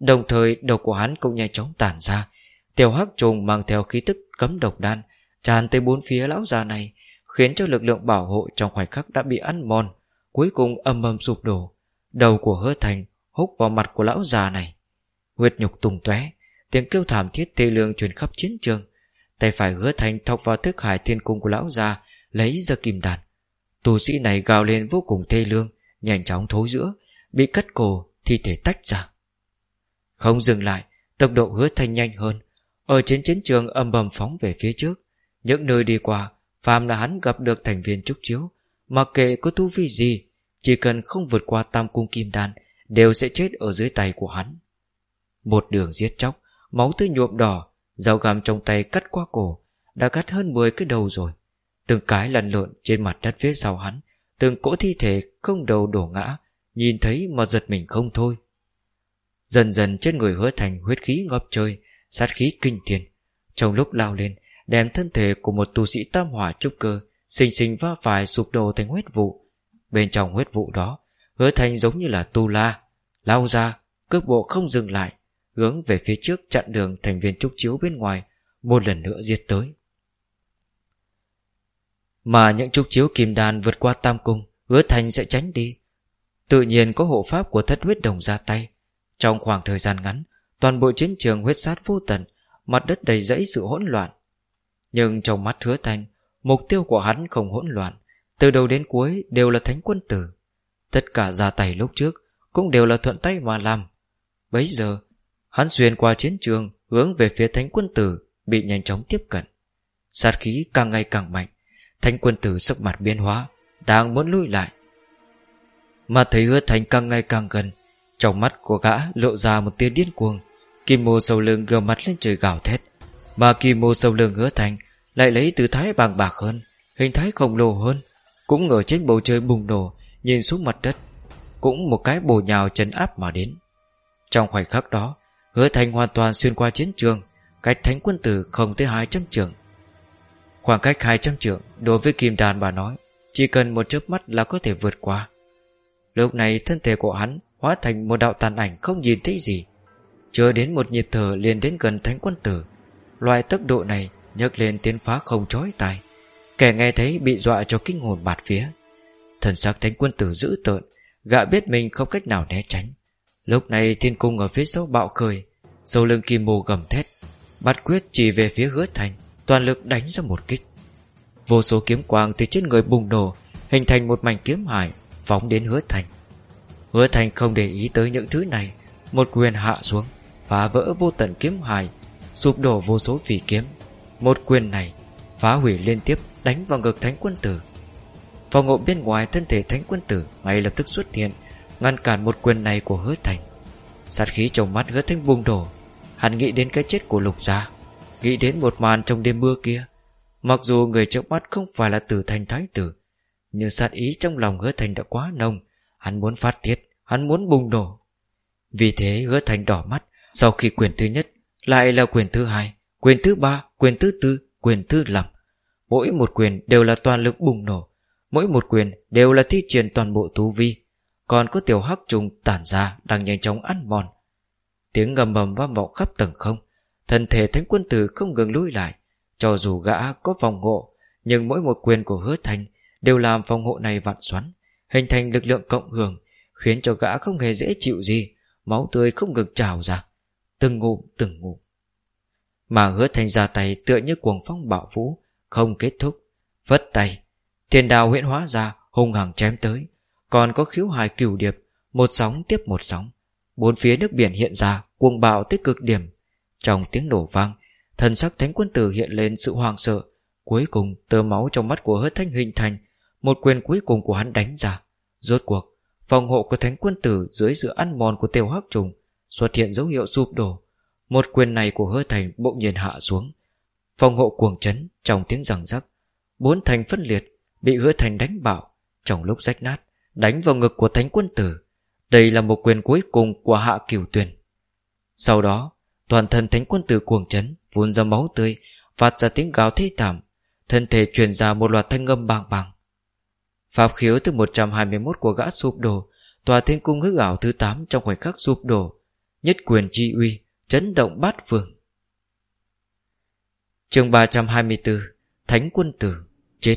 Đồng thời đầu của hắn cũng nhanh chóng tản ra. Tiểu hắc trùng mang theo khí tức cấm độc đan, Tràn tới bốn phía lão già này, Khiến cho lực lượng bảo hộ trong khoảnh khắc đã bị ăn mòn, Cuối cùng âm âm sụp đổ. Đầu của hứa thành húc vào mặt của lão già này. Huyết nhục tùng tóe Tiếng kêu thảm thiết tê lương truyền khắp chiến trường. Tay phải hứa thành thọc vào thức hải thiên cung của lão già, Lấy ra kim đàn Tù sĩ này gào lên vô cùng tê lương, Nhanh chóng thối giữa, Bị cắt cổ, thi thể tách ra. Không dừng lại, Tốc độ hứa thành nhanh hơn. Ở trên chiến trường âm bầm phóng về phía trước. Những nơi đi qua, Phàm là hắn gặp được thành viên trúc chiếu. Mặc kệ có tu vi gì, Chỉ cần không vượt qua tam cung kim đan, Đều sẽ chết ở dưới tay của hắn. Một đường giết chóc. Máu tươi nhuộm đỏ, Dao găm trong tay cắt qua cổ, Đã cắt hơn 10 cái đầu rồi. Từng cái lăn lộn trên mặt đất phía sau hắn, Từng cỗ thi thể không đầu đổ ngã, Nhìn thấy mà giật mình không thôi. Dần dần trên người hứa thành huyết khí ngập trời, Sát khí kinh thiên. Trong lúc lao lên, Đem thân thể của một tu sĩ tam hỏa trúc cơ, Xình xình va phải sụp đổ thành huyết vụ. Bên trong huyết vụ đó, Hứa thành giống như là tu la, Lao ra, Cước bộ không dừng lại. Hướng về phía trước chặn đường thành viên trúc chiếu bên ngoài, Một lần nữa giết tới. Mà những trúc chiếu kim đan vượt qua tam cung, Hứa thành sẽ tránh đi. Tự nhiên có hộ pháp của thất huyết đồng ra tay. Trong khoảng thời gian ngắn, Toàn bộ chiến trường huyết sát vô tận, Mặt đất đầy rẫy sự hỗn loạn. Nhưng trong mắt hứa thành, Mục tiêu của hắn không hỗn loạn. Từ đầu đến cuối đều là thánh quân tử. Tất cả ra tay lúc trước Cũng đều là thuận tay mà làm. Bấy giờ Hắn xuyên qua chiến trường, Hướng về phía thánh quân tử, Bị nhanh chóng tiếp cận. Sát khí càng ngày càng mạnh, Thánh quân tử sắc mặt biến hóa, Đang muốn lui lại. Mà thấy hứa thành càng ngày càng gần, Trong mắt của gã lộ ra một tia điên cuồng. Kim mô sầu lưng gờ mặt lên trời gào thét, Mà kim mô sầu lưng hứa thành Lại lấy tư thái bàng bạc hơn, Hình thái khổng lồ hơn, Cũng ở trên bầu trời bùng nổ, Nhìn xuống mặt đất, Cũng một cái bổ nhào chấn áp mà đến. Trong khoảnh khắc đó Hứa thành hoàn toàn xuyên qua chiến trường, Cách thánh quân tử không tới 200 trường. Khoảng cách 200 trường, Đối với kim đàn bà nói, Chỉ cần một chớp mắt là có thể vượt qua. Lúc này thân thể của hắn Hóa thành một đạo tàn ảnh không nhìn thấy gì. Chưa đến một nhịp thở liền đến gần thánh quân tử. Loại tốc độ này nhấc lên tiến phá không chói tai. Kẻ nghe thấy bị dọa cho kinh hồn bạt phía. Thần sắc thánh quân tử dữ tợn, Gã biết mình không cách nào né tránh. Lúc này thiên cung ở phía sau bạo khơi sâu lưng kim mù gầm thét Bắt quyết chỉ về phía hứa thành, Toàn lực đánh ra một kích. Vô số kiếm quang từ trên người bùng nổ, Hình thành một mảnh kiếm hải, Phóng đến hứa thành. Hứa thành không để ý tới những thứ này, Một quyền hạ xuống, Phá vỡ vô tận kiếm hải, Sụp đổ vô số phỉ kiếm. Một quyền này, phá hủy liên tiếp, Đánh vào ngực thánh quân tử. Phòng ngộ bên ngoài thân thể thánh quân tử Ngay lập tức xuất hiện Ngăn cản một quyền này của hứa thành. Sát khí trong mắt hứa thành bùng đổ. Hắn nghĩ đến cái chết của lục gia Nghĩ đến một màn trong đêm mưa kia. Mặc dù người trước mắt không phải là tử thành thái tử Nhưng sát ý trong lòng hứa thành đã quá nồng. Hắn muốn phát tiết Hắn muốn bùng nổ Vì thế hứa thành đỏ mắt Sau khi quyền thứ nhất Lại là quyền thứ hai Quyền thứ ba, quyền thứ tư, quyền thứ năm Mỗi một quyền đều là toàn lực bùng nổ. Mỗi một quyền đều là thi triển toàn bộ tú vi. Còn có tiểu hắc trùng tản ra Đang nhanh chóng ăn mòn. Tiếng ngầm mầm vang vọng khắp tầng không. Thân thể thánh quân tử không ngừng lùi lại. Cho dù gã có phòng hộ, Nhưng mỗi một quyền của hứa thành Đều làm phòng hộ này vặn xoắn, Hình thành lực lượng cộng hưởng, Khiến cho gã không hề dễ chịu gì, Máu tươi không ngừng trào ra. Từng ngụm từng ngụm. Mà hứa thành ra tay tựa như cuồng phong bạo vũ Không kết thúc. Vất tay, Thiên đào huyễn hóa ra, hung hằng chém tới. Còn có khiếu hài cửu điệp, Một sóng tiếp một sóng. Bốn phía nước biển hiện ra, cuồng bạo tới cực điểm. Trong tiếng nổ vang, Thần sắc thánh quân tử hiện lên sự hoang sợ. Cuối cùng, tơ máu trong mắt của hớt thanh hình thành, Một quyền cuối cùng của hắn đánh ra. Rốt cuộc, Phòng hộ của thánh quân tử dưới sự ăn mòn của tiêu hắc trùng Xuất hiện dấu hiệu sụp đổ. Một quyền này của hớt thành bỗng nhiên hạ xuống. Phòng hộ cuồng chấn Trong tiếng rằng rắc. Bốn thành phân liệt Bị hứa thành đánh bạo, Trong lúc rách nát Đánh vào ngực của thánh quân tử. Đây là một quyền cuối cùng của hạ cửu tuyền. Sau đó, Toàn thân thánh quân tử cuồng chấn Vun ra máu tươi, Phát ra tiếng gào thê thảm, Thân thể truyền ra một loạt thanh âm bàng bàng. Pháp khiếu từ 121 của gã sụp đổ, Tòa thiên cung hư ảo thứ 8 Trong khoảnh khắc sụp đổ, Nhất quyền chi uy, Chấn động bát phương. Chương 324 Thánh quân tử, Chết.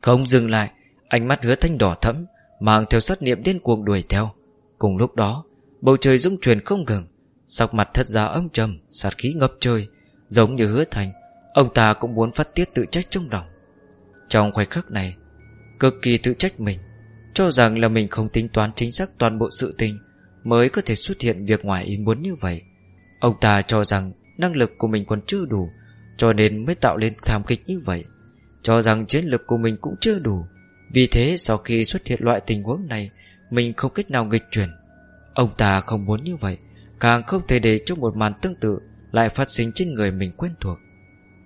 Không dừng lại Ánh mắt hứa thanh đỏ thẫm, Mang theo sát niệm điên cuồng đuổi theo. Cùng lúc đó, Bầu trời rung truyền không ngừng, Sắc mặt thất giá âm trầm, Sát khí ngập trời, Giống như hứa thành, Ông ta cũng muốn phát tiết tự trách trong lòng. Trong khoảnh khắc này, Cực kỳ tự trách mình, Cho rằng là mình không tính toán chính xác toàn bộ sự tình, Mới có thể xuất hiện việc ngoài ý muốn như vậy. Ông ta cho rằng Năng lực của mình còn chưa đủ, Cho nên mới tạo lên thảm kịch như vậy, Cho rằng chiến lực của mình cũng chưa đủ vì thế sau khi xuất hiện loại tình huống này, Mình không cách nào nghịch chuyển. Ông ta không muốn như vậy, Càng không thể để cho một màn tương tự Lại phát sinh trên người mình quen thuộc.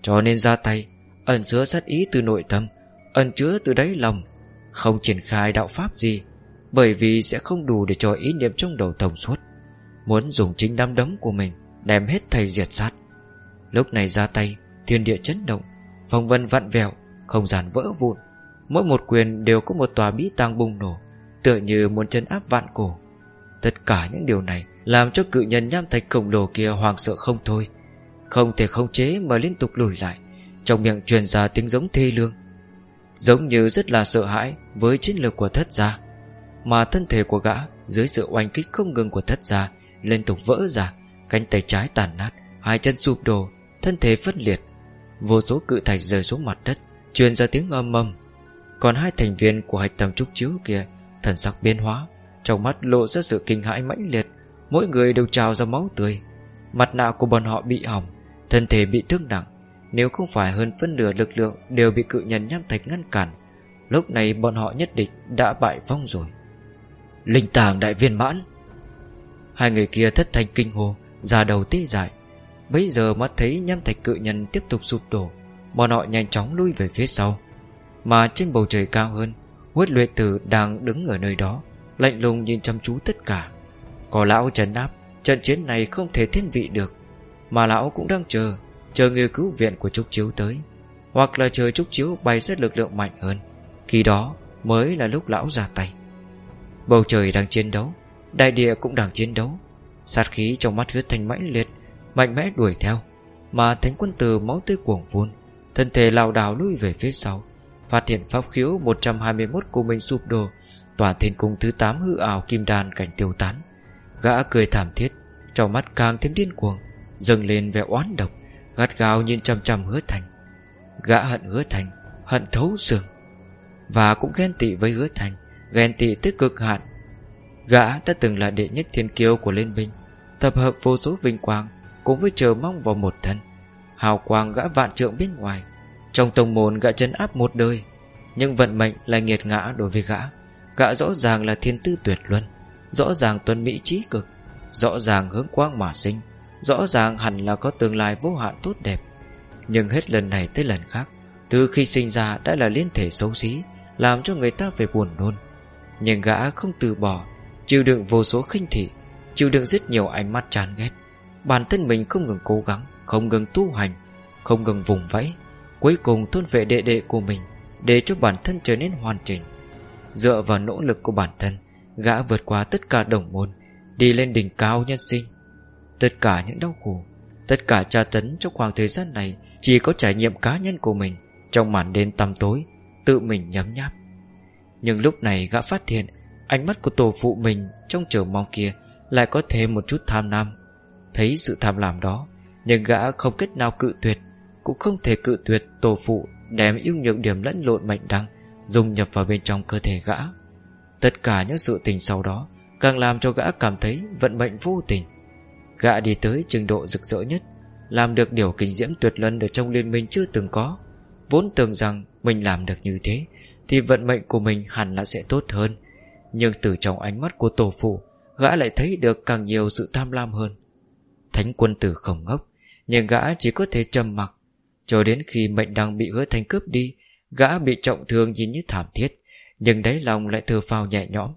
Cho nên ra tay, Ẩn chứa sát ý từ nội tâm, Ẩn chứa từ đáy lòng, Không triển khai đạo pháp gì, Bởi vì sẽ không đủ để cho ý niệm trong đầu tổng suốt. Muốn dùng chính đám đấm của mình Đem hết thầy diệt sát. Lúc này ra tay, Thiên địa chấn động, Phong vân vặn vẹo, Không gian vỡ vụn. Mỗi một quyền đều có một tòa bí tàng bùng nổ, Tựa như muốn chân áp vạn cổ. Tất cả những điều này làm cho cự nhân nham thạch khổng lồ kia hoàng sợ không thôi. Không thể không chế mà liên tục lùi lại, Trong miệng truyền ra tiếng giống thê lương, Giống như rất là sợ hãi Với chiến lược của thất gia. Mà thân thể của gã Dưới sự oanh kích không ngừng của thất gia Liên tục vỡ ra, Cánh tay trái tàn nát, Hai chân sụp đổ, Thân thể phân liệt. Vô số cự thạch rơi xuống mặt đất, Truyền ra tiếng âm âm còn hai thành viên của hạch tầm trúc chiếu kia, Thần sắc biến hóa, Trong mắt lộ ra sự kinh hãi mãnh liệt. Mỗi người đều trào ra máu tươi. Mặt nạ của bọn họ bị hỏng, Thân thể bị thương nặng. Nếu không phải hơn phân nửa lực lượng Đều bị cự nhân nham thạch ngăn cản, Lúc này bọn họ nhất định đã bại vong rồi. Linh tàng đại viên mãn! Hai người kia thất thanh kinh hồ ra đầu tê dại. Bây giờ mắt thấy nham thạch cự nhân tiếp tục sụp đổ, Bọn họ nhanh chóng lui về phía sau. Mà trên bầu trời cao hơn Huyết luyện tử đang đứng ở nơi đó, Lạnh lùng nhìn chăm chú tất cả. Có lão trấn áp, Trận chiến này không thể thiên vị được, Mà lão cũng đang chờ Chờ người cứu viện của Trúc Chiếu tới, Hoặc là chờ Trúc Chiếu bay rất lực lượng mạnh hơn. Khi đó mới là lúc lão ra tay. Bầu trời đang chiến đấu, Đại địa cũng đang chiến đấu. Sát khí trong mắt huyết thanh mãnh liệt, Mạnh mẽ đuổi theo, Mà thánh quân tử máu tươi cuồng phun, Thân thể lào đảo lui về phía sau. Phát hiện pháp khiếu 121 của mình sụp đổ Toàn thiên cung thứ 8 hư ảo kim đàn cảnh tiêu tán. Gã cười thảm thiết, Trong mắt càng thêm điên cuồng, Dâng lên vẻ oán độc, Gắt gao nhìn chăm chăm hứa thành. Gã hận hứa thành, Hận thấu xương, Và cũng ghen tị với hứa thành, Ghen tị tới cực hạn. Gã đã từng là đệ nhất thiên kiêu của Liên minh, Tập hợp vô số vinh quang, Cùng với chờ mong vào một thân Hào quang gã vạn trượng bên ngoài. Trong tông môn gã chân áp một đời, Nhưng vận mệnh lại nghiệt ngã đối với gã. Gã rõ ràng là thiên tư tuyệt luân, Rõ ràng tuân mỹ trí cực, Rõ ràng hướng quang mà sinh, Rõ ràng hẳn là có tương lai vô hạn tốt đẹp. Nhưng hết lần này tới lần khác, Từ khi sinh ra đã là liên thể xấu xí, Làm cho người ta phải buồn nôn. Nhưng gã không từ bỏ, Chịu đựng vô số khinh thị, Chịu đựng rất nhiều ánh mắt chán ghét. Bản thân mình không ngừng cố gắng, Không ngừng tu hành, Không ngừng vùng vẫy Cuối cùng thôn vệ đệ đệ của mình Để cho bản thân trở nên hoàn chỉnh. Dựa vào nỗ lực của bản thân, Gã vượt qua tất cả đồng môn, Đi lên đỉnh cao nhân sinh. Tất cả những đau khổ, Tất cả tra tấn trong khoảng thời gian này Chỉ có trải nghiệm cá nhân của mình Trong màn đêm tăm tối, Tự mình nhấm nháp. Nhưng lúc này gã phát hiện Ánh mắt của tổ phụ mình trong chờ mong kia Lại có thêm một chút tham lam. Thấy sự tham lam đó, Nhưng gã không cách nào cự tuyệt cũng không thể cự tuyệt tổ phụ Đem yêu nhược điểm lẫn lộn mệnh đăng Dung nhập vào bên trong cơ thể gã. Tất cả những sự tình sau đó Càng làm cho gã cảm thấy vận mệnh vô tình. Gã đi tới trình độ rực rỡ nhất, Làm được điều kinh diễm tuyệt luân Ở trong liên minh chưa từng có, Vốn tưởng rằng mình làm được như thế Thì vận mệnh của mình hẳn là sẽ tốt hơn. Nhưng từ trong ánh mắt của tổ phụ, Gã lại thấy được càng nhiều sự tham lam hơn. Thánh quân tử không ngốc, Nhưng gã chỉ có thể trầm mặc cho đến khi mệnh đang bị hứa thành cướp đi, Gã bị trọng thương nhìn như thảm thiết, Nhưng đáy lòng lại thơ phao nhẹ nhõm.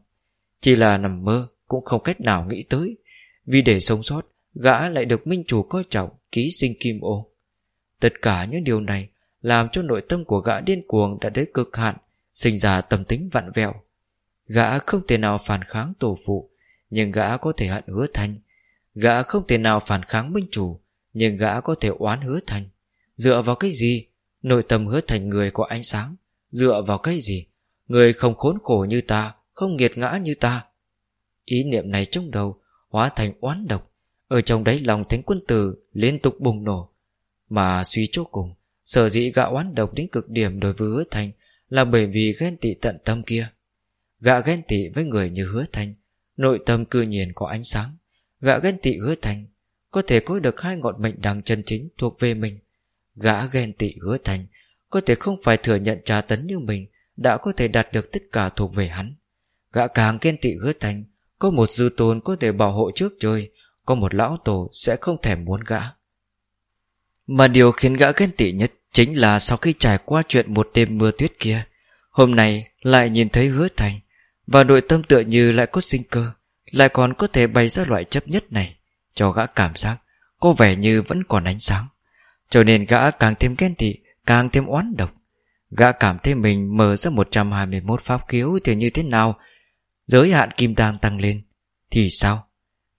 Chỉ là nằm mơ, Cũng không cách nào nghĩ tới. Vì để sống sót, Gã lại được minh chủ coi trọng, Ký sinh kim ô. Tất cả những điều này Làm cho nội tâm của gã điên cuồng đã tới cực hạn, Sinh ra tâm tính vặn vẹo. Gã không thể nào phản kháng tổ phụ, Nhưng gã có thể hận hứa thanh. Gã không thể nào phản kháng minh chủ, Nhưng gã có thể oán hứa thành Dựa vào cái gì? Nội tâm hứa thành người có ánh sáng. Dựa vào cái gì? Người không khốn khổ như ta, Không nghiệt ngã như ta. Ý niệm này trong đầu Hóa thành oán độc. Ở trong đáy lòng thánh quân tử Liên tục bùng nổ. Mà suy cho cùng, Sở dĩ gã oán độc đến cực điểm đối với hứa thành Là bởi vì ghen tị tận tâm kia. Gã ghen tị với người như hứa thành, Nội tâm cư nhiên có ánh sáng. Gã ghen tị hứa thành, Có thể có được hai ngọn mệnh đằng chân chính thuộc về mình. Gã ghen tị hứa thành Có thể không phải thừa nhận trà tấn như mình Đã có thể đạt được tất cả thuộc về hắn. Gã càng ghen tị hứa thành Có một dư tôn có thể bảo hộ trước chơi, Có một lão tổ sẽ không thèm muốn gã. Mà điều khiến gã ghen tị nhất Chính là sau khi trải qua chuyện một đêm mưa tuyết kia Hôm nay lại nhìn thấy hứa thành Và nội tâm tựa như lại có sinh cơ Lại còn có thể bày ra loại chấp nhất này Cho gã cảm giác Có vẻ như vẫn còn ánh sáng cho nên gã càng thêm ghen tị, Càng thêm oán độc. Gã cảm thấy mình mở ra 121 pháp khiếu Thì như thế nào? Giới hạn kim đan tăng lên, Thì sao?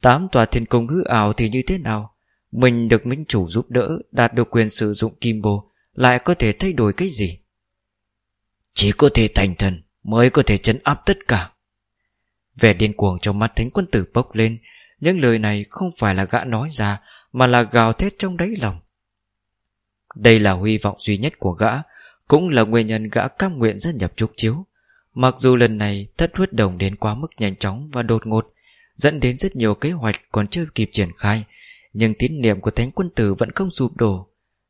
Tám tòa thiên công hư ảo thì như thế nào? Mình được minh chủ giúp đỡ, Đạt được quyền sử dụng kim bồ, Lại có thể thay đổi cái gì? Chỉ có thể thành thần Mới có thể chấn áp tất cả. Vẻ điên cuồng trong mắt thánh quân tử bốc lên. Những lời này không phải là gã nói ra, Mà là gào thét trong đáy lòng đây là hy vọng duy nhất của gã, Cũng là nguyên nhân gã cam nguyện gia nhập trúc chiếu. Mặc dù lần này thất huyết đồng đến quá mức nhanh chóng và đột ngột, Dẫn đến rất nhiều kế hoạch còn chưa kịp triển khai, Nhưng tín niệm của thánh quân tử vẫn không sụp đổ.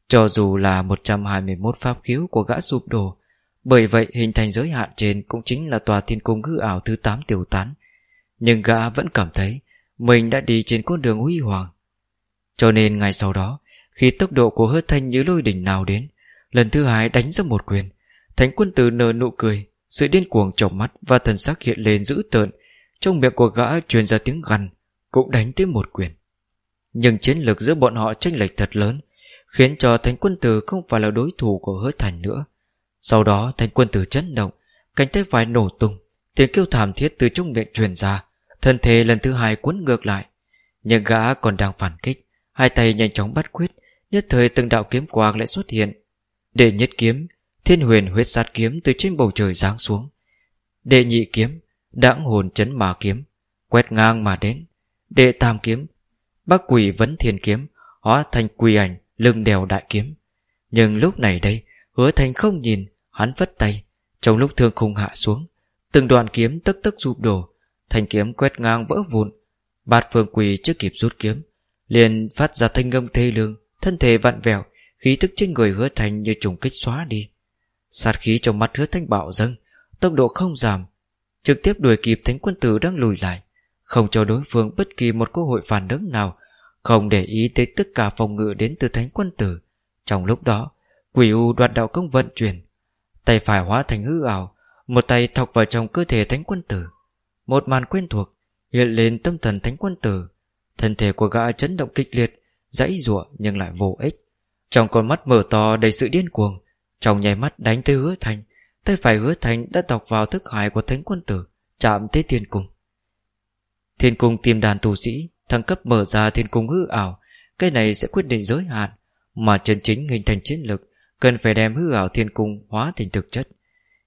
Cho dù là 121 pháp khiếu của gã sụp đổ, Bởi vậy hình thành giới hạn trên cũng chính là tòa thiên cung hư ảo thứ 8 tiểu tán. Nhưng gã vẫn cảm thấy Mình đã đi trên con đường huy hoàng. Cho nên ngày sau đó khi tốc độ của hứa thanh như lôi đỉnh nào đến, Lần thứ hai đánh ra một quyền. Thánh quân tử nở nụ cười, Sự điên cuồng trong mắt và thần sắc hiện lên dữ tợn. Trong miệng của gã truyền ra tiếng gằn, Cũng đánh tới một quyền. Nhưng chiến lược giữa bọn họ tranh lệch thật lớn, Khiến cho thánh quân tử không phải là đối thủ của hứa thành nữa. Sau đó, thánh quân tử chấn động, Cánh tay phải nổ tung, Tiếng kêu thảm thiết từ trong miệng truyền ra, Thân thể lần thứ hai cuốn ngược lại. Nhưng gã còn đang phản kích, Hai tay nhanh chóng bắt quyết Nhất thời từng đạo kiếm quang lại xuất hiện. Đệ nhất kiếm, Thiên huyền huyết sát kiếm từ trên bầu trời giáng xuống. Đệ nhị kiếm, Đãng hồn chấn mà kiếm, Quét ngang mà đến. Đệ tam kiếm Bắc quỷ vấn thiên kiếm, Hóa thành quỷ ảnh lưng đèo đại kiếm. Nhưng lúc này đây, Hứa thành không nhìn, Hắn vất tay, Trong lúc thương khung hạ xuống, Từng đoàn kiếm tức tức rụp đổ, Thanh kiếm quét ngang vỡ vụn. Bát phương quỳ chưa kịp rút kiếm, liền phát ra thanh ngâm thê lương. Thân thể vặn vẹo, Khí tức trên người hứa thành như trùng kích xóa đi. Sát khí trong mắt hứa thanh bạo dâng, Tốc độ không giảm, Trực tiếp đuổi kịp thánh quân tử đang lùi lại, Không cho đối phương bất kỳ một cơ hội phản ứng nào, Không để ý tới tất cả phòng ngự đến từ thánh quân tử. Trong lúc đó, Quỷ U đoạt đạo công vận chuyển, Tay phải hóa thành hư ảo, Một tay thọc vào trong cơ thể thánh quân tử. Một màn quen thuộc Hiện lên tâm thần thánh quân tử, Thân thể của gã chấn động kịch liệt Dãy giụa nhưng lại vô ích. Trong con mắt mở to đầy sự điên cuồng, Trong nháy mắt đánh tới hứa thành Tay phải hứa thành đã tọc vào thức hải của thánh quân tử, Chạm tới thiên cung. Thiên cung tìm đàn tu sĩ, Thăng cấp mở ra thiên cung hư ảo, Cái này sẽ quyết định giới hạn, Mà chân chính hình thành chiến lực Cần phải đem hư ảo thiên cung hóa thành thực chất.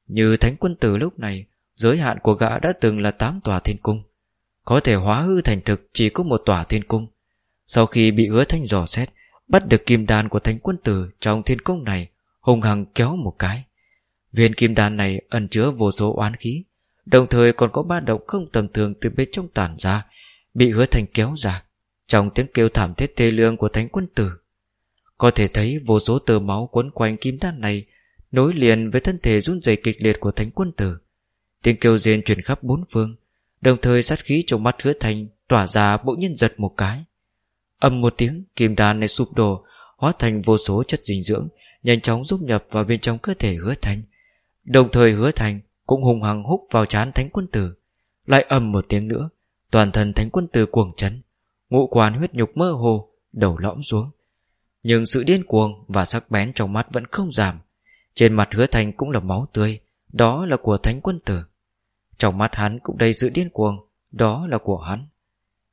Như thánh quân tử lúc này, Giới hạn của gã đã từng là 8 tòa thiên cung. Có thể hóa hư thành thực Chỉ có một tòa thiên cung sau khi bị hứa thanh dò xét, Bắt được kim đan của thánh quân tử Trong thiên cung này, Hùng hằng kéo một cái. Viên kim đan này ẩn chứa vô số oán khí, Đồng thời còn có ba động không tầm thường Từ bên trong tản ra, Bị hứa thành kéo ra, Trong tiếng kêu thảm thiết tê lương của thánh quân tử. Có thể thấy vô số tờ máu quấn quanh kim đan này, Nối liền với thân thể run rẩy kịch liệt của thánh quân tử. Tiếng kêu rên truyền khắp bốn phương, Đồng thời sát khí trong mắt hứa thành Tỏa ra bỗng nhiên giật một cái. Âm một tiếng, kim đan này sụp đổ, Hóa thành vô số chất dinh dưỡng, Nhanh chóng giúp nhập vào bên trong cơ thể hứa thành. Đồng thời hứa thành Cũng hùng hằng húc vào chán thánh quân tử. Lại âm một tiếng nữa, Toàn thân thánh quân tử cuồng chấn, Ngũ quan huyết nhục mơ hồ, Đầu lõm xuống. Nhưng sự điên cuồng và sắc bén trong mắt vẫn không giảm. Trên mặt hứa thành cũng là máu tươi, Đó là của thánh quân tử. Trong mắt hắn cũng đầy sự điên cuồng, Đó là của hắn.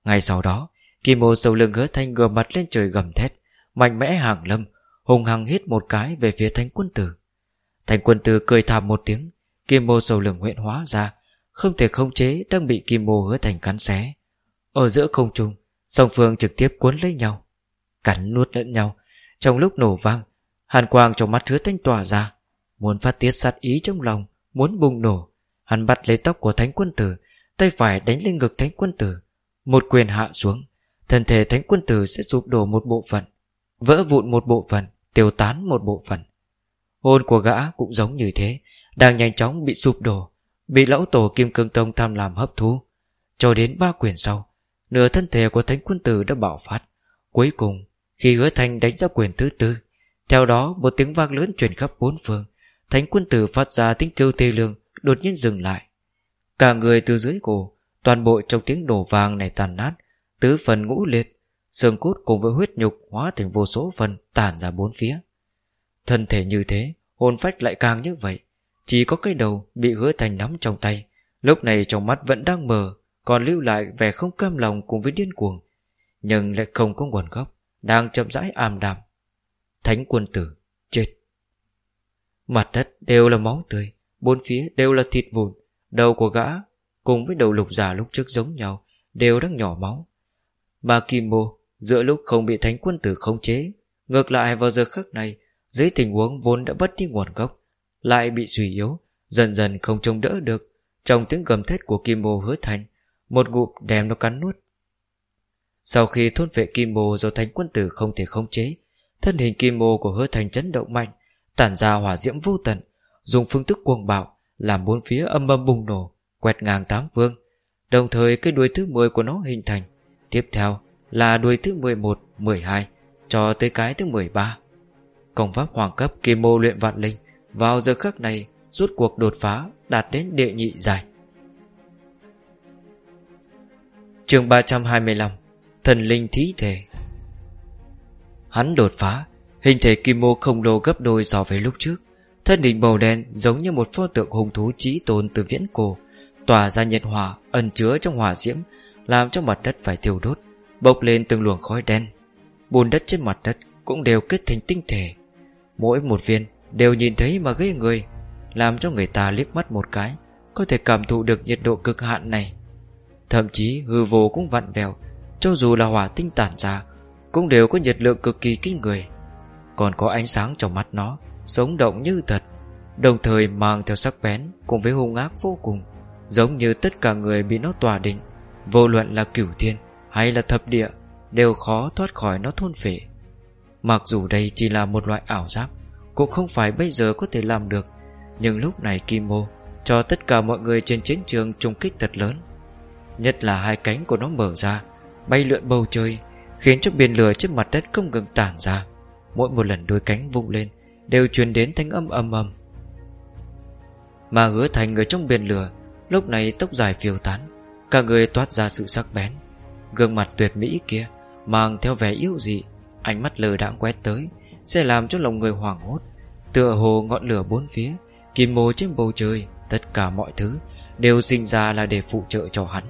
Ngay sau đó Kim ô sầu lưng hứa thanh ngửa mặt lên trời gầm thét, Mạnh mẽ hàng lâm, Hùng hằng hít một cái về phía thánh quân tử. Thánh quân tử cười thảm một tiếng Kim ô sầu lưng huyện hóa ra, Không thể không chế đang bị kim ô hứa thành cắn xé. Ở giữa không trung, Song phương trực tiếp cuốn lấy nhau, Cắn nuốt lẫn nhau. Trong lúc nổ vang, Hàn quang trong mắt hứa thanh tỏa ra, Muốn phát tiết sát ý trong lòng, Muốn bùng nổ. Hắn bắt lấy tóc của thánh quân tử, Tay phải đánh lên ngực thánh quân tử, Một quyền hạ xuống Thân thể thánh quân tử sẽ sụp đổ một bộ phận, Vỡ vụn một bộ phận, Tiêu tán một bộ phận. Hồn của gã cũng giống như thế, Đang nhanh chóng bị sụp đổ, Bị lão tổ Kim Cương Tông tham làm hấp thu. Cho đến ba quyền sau, Nửa thân thể của thánh quân tử đã bạo phát. Cuối cùng, khi hứa thanh đánh ra quyền thứ tư, Theo đó một tiếng vang lớn truyền khắp bốn phương, Thánh quân tử phát ra tiếng kêu tê lương Đột nhiên dừng lại. Cả người từ dưới cổ, Toàn bộ trong tiếng nổ vàng này tàn nát Tứ phần ngũ liệt, xương cốt cùng với huyết nhục hóa thành vô số phần tản ra bốn phía. Thân thể như thế, hồn phách lại càng như vậy. Chỉ có cái đầu bị hứa thành nắm trong tay, lúc này trong mắt vẫn đang mờ, còn lưu lại vẻ không cam lòng cùng với điên cuồng. Nhưng lại không có nguồn gốc, đang chậm rãi ảm đạm. Thánh quân tử, chết. Mặt đất đều là máu tươi, bốn phía đều là thịt vụn, đầu của gã cùng với đầu lục giả lúc trước giống nhau, đều đang nhỏ máu mà kim mô, giữa lúc không bị thánh quân tử khống chế, ngược lại vào giờ khắc này, dưới tình huống vốn đã bất đi nguồn gốc, lại bị suy yếu, dần dần không trông đỡ được, trong tiếng gầm thét của kim mô hứa thành, một ngụm đem nó cắn nuốt. Sau khi thôn vệ kim mô do thánh quân tử không thể khống chế, thân hình kim mô của hứa thành chấn động mạnh, tản ra hỏa diễm vô tận, dùng phương thức cuồng bạo, làm bốn phía âm âm bùng nổ quẹt ngang tám vương đồng thời cái đuôi thứ 10 của nó hình thành Tiếp theo là đuôi thứ 11, 12 Cho tới cái thứ 13 Công pháp hoàng cấp kim mô luyện vạn linh Vào giờ khắc này Rút cuộc đột phá Đạt đến địa nhị giải chương 325 Thần linh thí thể. Hắn đột phá Hình thể kim mô không lồ gấp đôi so với lúc trước Thân hình màu đen giống như một pho tượng hùng thú trí tôn từ viễn cổ Tỏa ra nhiệt hỏa ẩn chứa trong hỏa diễm làm cho mặt đất phải thiêu đốt, Bốc lên từng luồng khói đen. Bùn đất trên mặt đất cũng đều kết thành tinh thể. Mỗi một viên đều nhìn thấy mà gây người, Làm cho người ta liếc mắt một cái, Có thể cảm thụ được nhiệt độ cực hạn này. Thậm chí hư vô cũng vặn vẹo, Cho dù là hỏa tinh tản ra, Cũng đều có nhiệt lượng cực kỳ kinh người. Còn có ánh sáng trong mắt nó, Sống động như thật, Đồng thời mang theo sắc bén Cùng với hung ác vô cùng, Giống như tất cả người bị nó tỏa định. Vô luận là cửu thiên hay là thập địa, Đều khó thoát khỏi nó thôn phệ. Mặc dù đây chỉ là một loại ảo giác, Cũng không phải bây giờ có thể làm được, Nhưng lúc này Kim Mô Cho tất cả mọi người trên chiến trường trung kích thật lớn. Nhất là hai cánh của nó mở ra, Bay lượn bầu trời, Khiến cho biển lửa trên mặt đất không ngừng tản ra. Mỗi một lần đôi cánh vung lên, Đều truyền đến thanh âm âm âm Mà hứa thành người trong biển lửa, Lúc này tóc dài phiêu tán. Cả người toát ra sự sắc bén. Gương mặt tuyệt mỹ kia, Mang theo vẻ yếu dị, Ánh mắt lờ đãng quét tới, Sẽ làm cho lòng người hoảng hốt. Tựa hồ ngọn lửa bốn phía, Kim mô trên bầu trời, Tất cả mọi thứ Đều sinh ra là để phụ trợ cho hắn.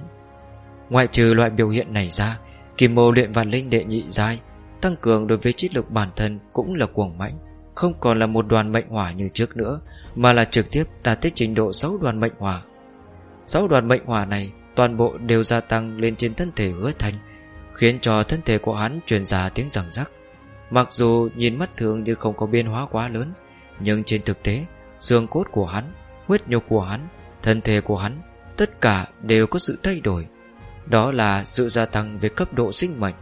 Ngoại trừ loại biểu hiện này ra, Kim mô luyện vạn linh đệ nhị giai, Tăng cường đối với trí lực bản thân Cũng là cuồng mãnh, Không còn là một đoàn mệnh hỏa như trước nữa, Mà là trực tiếp đạt tới trình độ 6 đoàn mệnh hỏa. 6 đoàn mệnh hỏa này Toàn bộ đều gia tăng lên trên thân thể hứa thành Khiến cho thân thể của hắn truyền ra tiếng rằng rắc. Mặc dù nhìn mắt thường như không có biến hóa quá lớn, Nhưng trên thực tế, xương cốt của hắn, Huyết nhục của hắn, Thân thể của hắn, Tất cả đều có sự thay đổi. Đó là sự gia tăng về cấp độ sinh mệnh.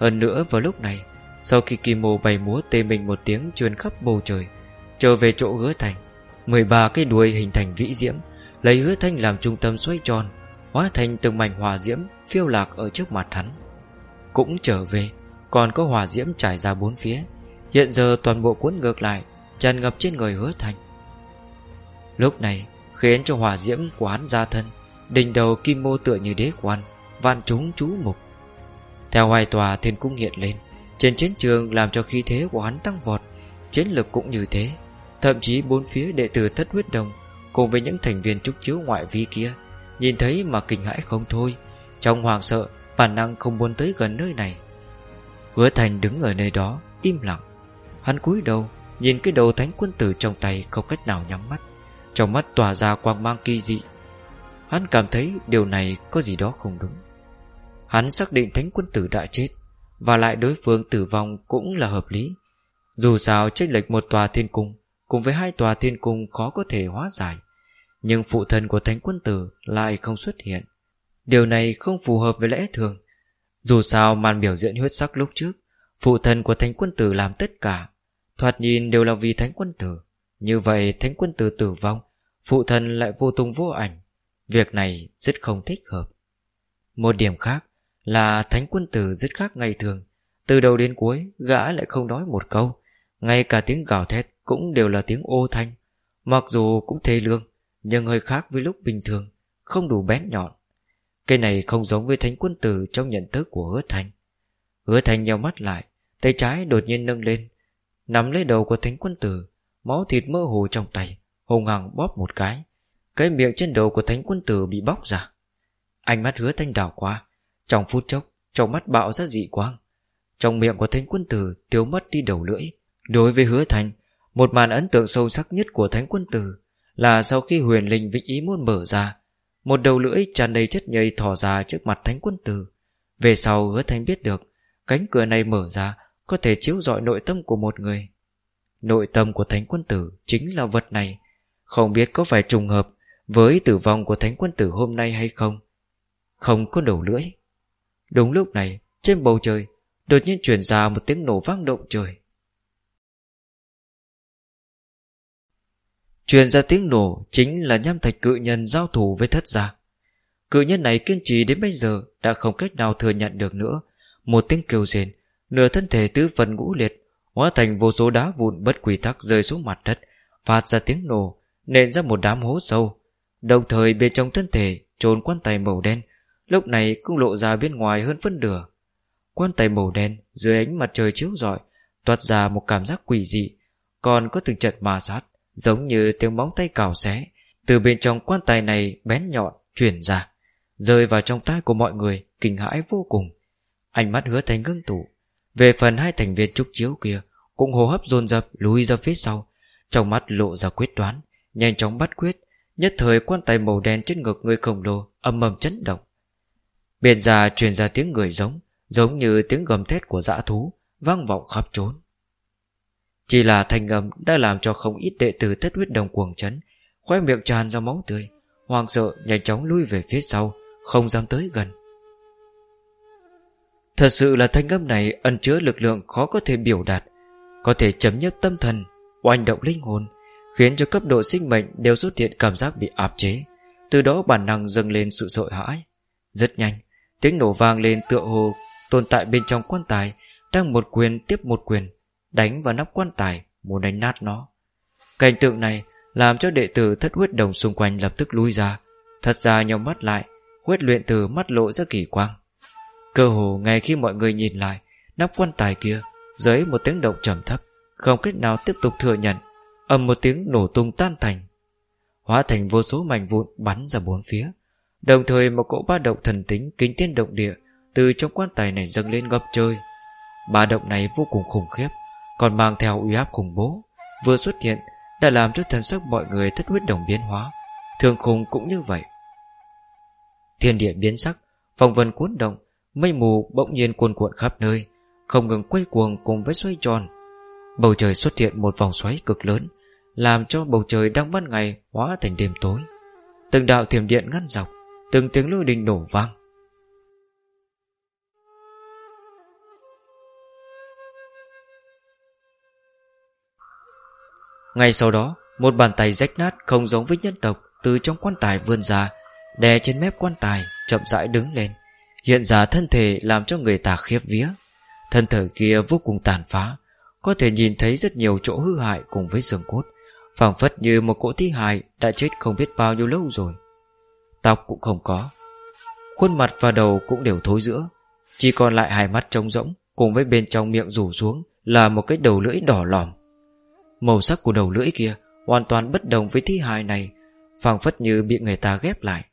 Hơn nữa vào lúc này, Sau khi Kim Mô bày múa tê mình một tiếng truyền khắp bầu trời, Trở về chỗ hứa thành 13 cái đuôi hình thành vĩ diễm, Lấy hứa thanh làm trung tâm xoay tròn Hóa thành từng mảnh hòa diễm Phiêu lạc ở trước mặt hắn. Cũng trở về, Còn có hòa diễm trải ra bốn phía. Hiện giờ toàn bộ cuốn ngược lại, Tràn ngập trên người hứa thành. Lúc này, khiến cho hỏa diễm của hắn ra thân, đỉnh đầu kim mô tựa như đế quan, vạn chúng chú mục. Theo hai tòa thiên cung hiện lên, trên chiến trường làm cho khí thế của hắn tăng vọt, chiến lực cũng như thế. Thậm chí bốn phía đệ tử thất huyết đồng, cùng với những thành viên trúc chiếu ngoại vi kia nhìn thấy mà kinh hãi không thôi, trong hoàng sợ, bản năng không muốn tới gần nơi này. Hứa thành đứng ở nơi đó, im lặng. Hắn cúi đầu, nhìn cái đầu thánh quân tử trong tay không cách nào nhắm mắt, trong mắt tỏa ra quang mang kỳ dị. Hắn cảm thấy điều này có gì đó không đúng. Hắn xác định thánh quân tử đã chết, Và lại đối phương tử vong cũng là hợp lý. Dù sao, chênh lệch một tòa thiên cung Cùng với hai tòa thiên cung khó có thể hóa giải. Nhưng phụ thân của thánh quân tử lại không xuất hiện. Điều này không phù hợp với lẽ thường. Dù sao màn biểu diễn huyết sắc lúc trước, Phụ thân của thánh quân tử làm tất cả, Thoạt nhìn đều là vì thánh quân tử. Như vậy thánh quân tử tử vong, Phụ thân lại vô tung vô ảnh. Việc này rất không thích hợp. Một điểm khác Là thánh quân tử rất khác ngày thường. Từ đầu đến cuối, Gã lại không nói một câu. Ngay cả tiếng gào thét cũng đều là tiếng ô thanh. Mặc dù cũng thê lương nhưng hơi khác với lúc bình thường, Không đủ bén nhọn. Cây này không giống với thánh quân tử Trong nhận thức của hứa thành. Hứa thành nhau mắt lại, Tay trái đột nhiên nâng lên, Nắm lấy đầu của thánh quân tử, Máu thịt mơ hồ trong tay, hùng hằng bóp một cái cái miệng trên đầu của thánh quân tử bị bóc ra. Ánh mắt hứa thanh đảo qua, trong phút chốc, trong mắt bạo ra dị quang. Trong miệng của thánh quân tử tiêu mất đi đầu lưỡi. Đối với hứa thanh một màn ấn tượng sâu sắc nhất của thánh quân tử là sau khi huyền linh vĩnh ý muốn mở ra, một đầu lưỡi tràn đầy chất nhầy thò ra trước mặt thánh quân tử. Về sau hứa thanh biết được, cánh cửa này mở ra có thể chiếu rọi nội tâm của một người. Nội tâm của thánh quân tử chính là vật này. Không biết có phải trùng hợp Với tử vong của thánh quân tử hôm nay hay không? Không có đầu lưỡi. Đúng lúc này, Trên bầu trời, Đột nhiên truyền ra một tiếng nổ vang động trời. Truyền ra tiếng nổ Chính là nham thạch cự nhân giao thủ với thất gia. Cự nhân này kiên trì đến bây giờ Đã không cách nào thừa nhận được nữa. Một tiếng kêu rền, Nửa thân thể tứ phần ngũ liệt, Hóa thành vô số đá vụn bất quy tắc rơi xuống mặt đất, Phát ra tiếng nổ, Nện ra một đám hố sâu. Đồng thời bên trong thân thể trốn quan tài màu đen, Lúc này cũng lộ ra bên ngoài hơn phân nửa. Quan tài màu đen Dưới ánh mặt trời chiếu rọi, Toát ra một cảm giác quỷ dị, Còn có từng trận ma sát. Giống như tiếng móng tay cào xé. Từ bên trong quan tài này bén nhọn Chuyển ra, Rơi vào trong tai của mọi người, Kinh hãi vô cùng. Ánh mắt hứa thành ngưng tụ. Về phần hai thành viên trúc chiếu kia Cũng hô hấp dồn dập, lùi ra phía sau. Trong mắt lộ ra quyết đoán, Nhanh chóng bắt quyết. Nhất thời quan tài màu đen trên ngực người khổng lồ Âm mầm chấn động. Bên già truyền ra tiếng người giống Giống như tiếng gầm thét của dã thú Vang vọng khắp trốn chỉ là thanh âm đã làm cho không ít đệ tử thất huyết đồng cuồng chấn, Khoe miệng tràn ra máu tươi Hoàng sợ nhanh chóng lui về phía sau, Không dám tới gần. Thật sự là thanh âm này ẩn chứa lực lượng khó có thể biểu đạt, Có thể chấm nhấp tâm thần, Oanh động linh hồn, Khiến cho cấp độ sinh mệnh đều xuất hiện cảm giác bị áp chế. Từ đó bản năng dâng lên sự sợ hãi. Rất nhanh, Tiếng nổ vang lên tựa hồ Tồn tại bên trong quan tài, Đang một quyền tiếp một quyền. Đánh vào nắp quan tài, Muốn đánh nát nó. Cảnh tượng này làm cho đệ tử thất huyết đồng xung quanh lập tức lui ra. Thật ra nhau mắt lại, Huyết luyện từ mắt lộ ra kỳ quang. Cơ hồ ngay khi mọi người nhìn lại, Nắp quan tài kia, Dưới một tiếng động trầm thấp, Không cách nào tiếp tục thừa nhận, ầm một tiếng nổ tung tan thành. Hóa thành vô số mảnh vụn bắn ra bốn phía. Đồng thời một cỗ ba động thần tính Kính tiên động địa Từ trong quan tài này dâng lên ngập trời. Ba động này vô cùng khủng khiếp. Còn mang theo uy áp khủng bố, Vừa xuất hiện đã làm cho thần sắc mọi người thất huyết đồng biến hóa, Thường khùng cũng như vậy. Thiên địa biến sắc, Phong vân cuốn động, Mây mù bỗng nhiên cuồn cuộn khắp nơi, Không ngừng quay cuồng cùng với xoay tròn. Bầu trời xuất hiện một vòng xoáy cực lớn, Làm cho bầu trời đang ban ngày Hóa thành đêm tối. Từng đạo thiểm điện ngăn dọc, Từng tiếng lôi đình nổ vang. Ngay sau đó, Một bàn tay rách nát không giống với nhân tộc Từ trong quan tài vươn ra, Đè trên mép quan tài, chậm rãi đứng lên, Hiện ra thân thể làm cho người ta khiếp vía. Thân thể kia vô cùng tàn phá, Có thể nhìn thấy rất nhiều chỗ hư hại cùng với xương cốt, phảng phất như một cỗ thi hài Đã chết không biết bao nhiêu lâu rồi. Tóc cũng không có, Khuôn mặt và đầu cũng đều thối giữa, Chỉ còn lại hai mắt trống rỗng Cùng với bên trong miệng rủ xuống Là một cái đầu lưỡi đỏ lòm. Màu sắc của đầu lưỡi kia Hoàn toàn bất đồng với thi hài này, phảng phất như bị người ta ghép lại.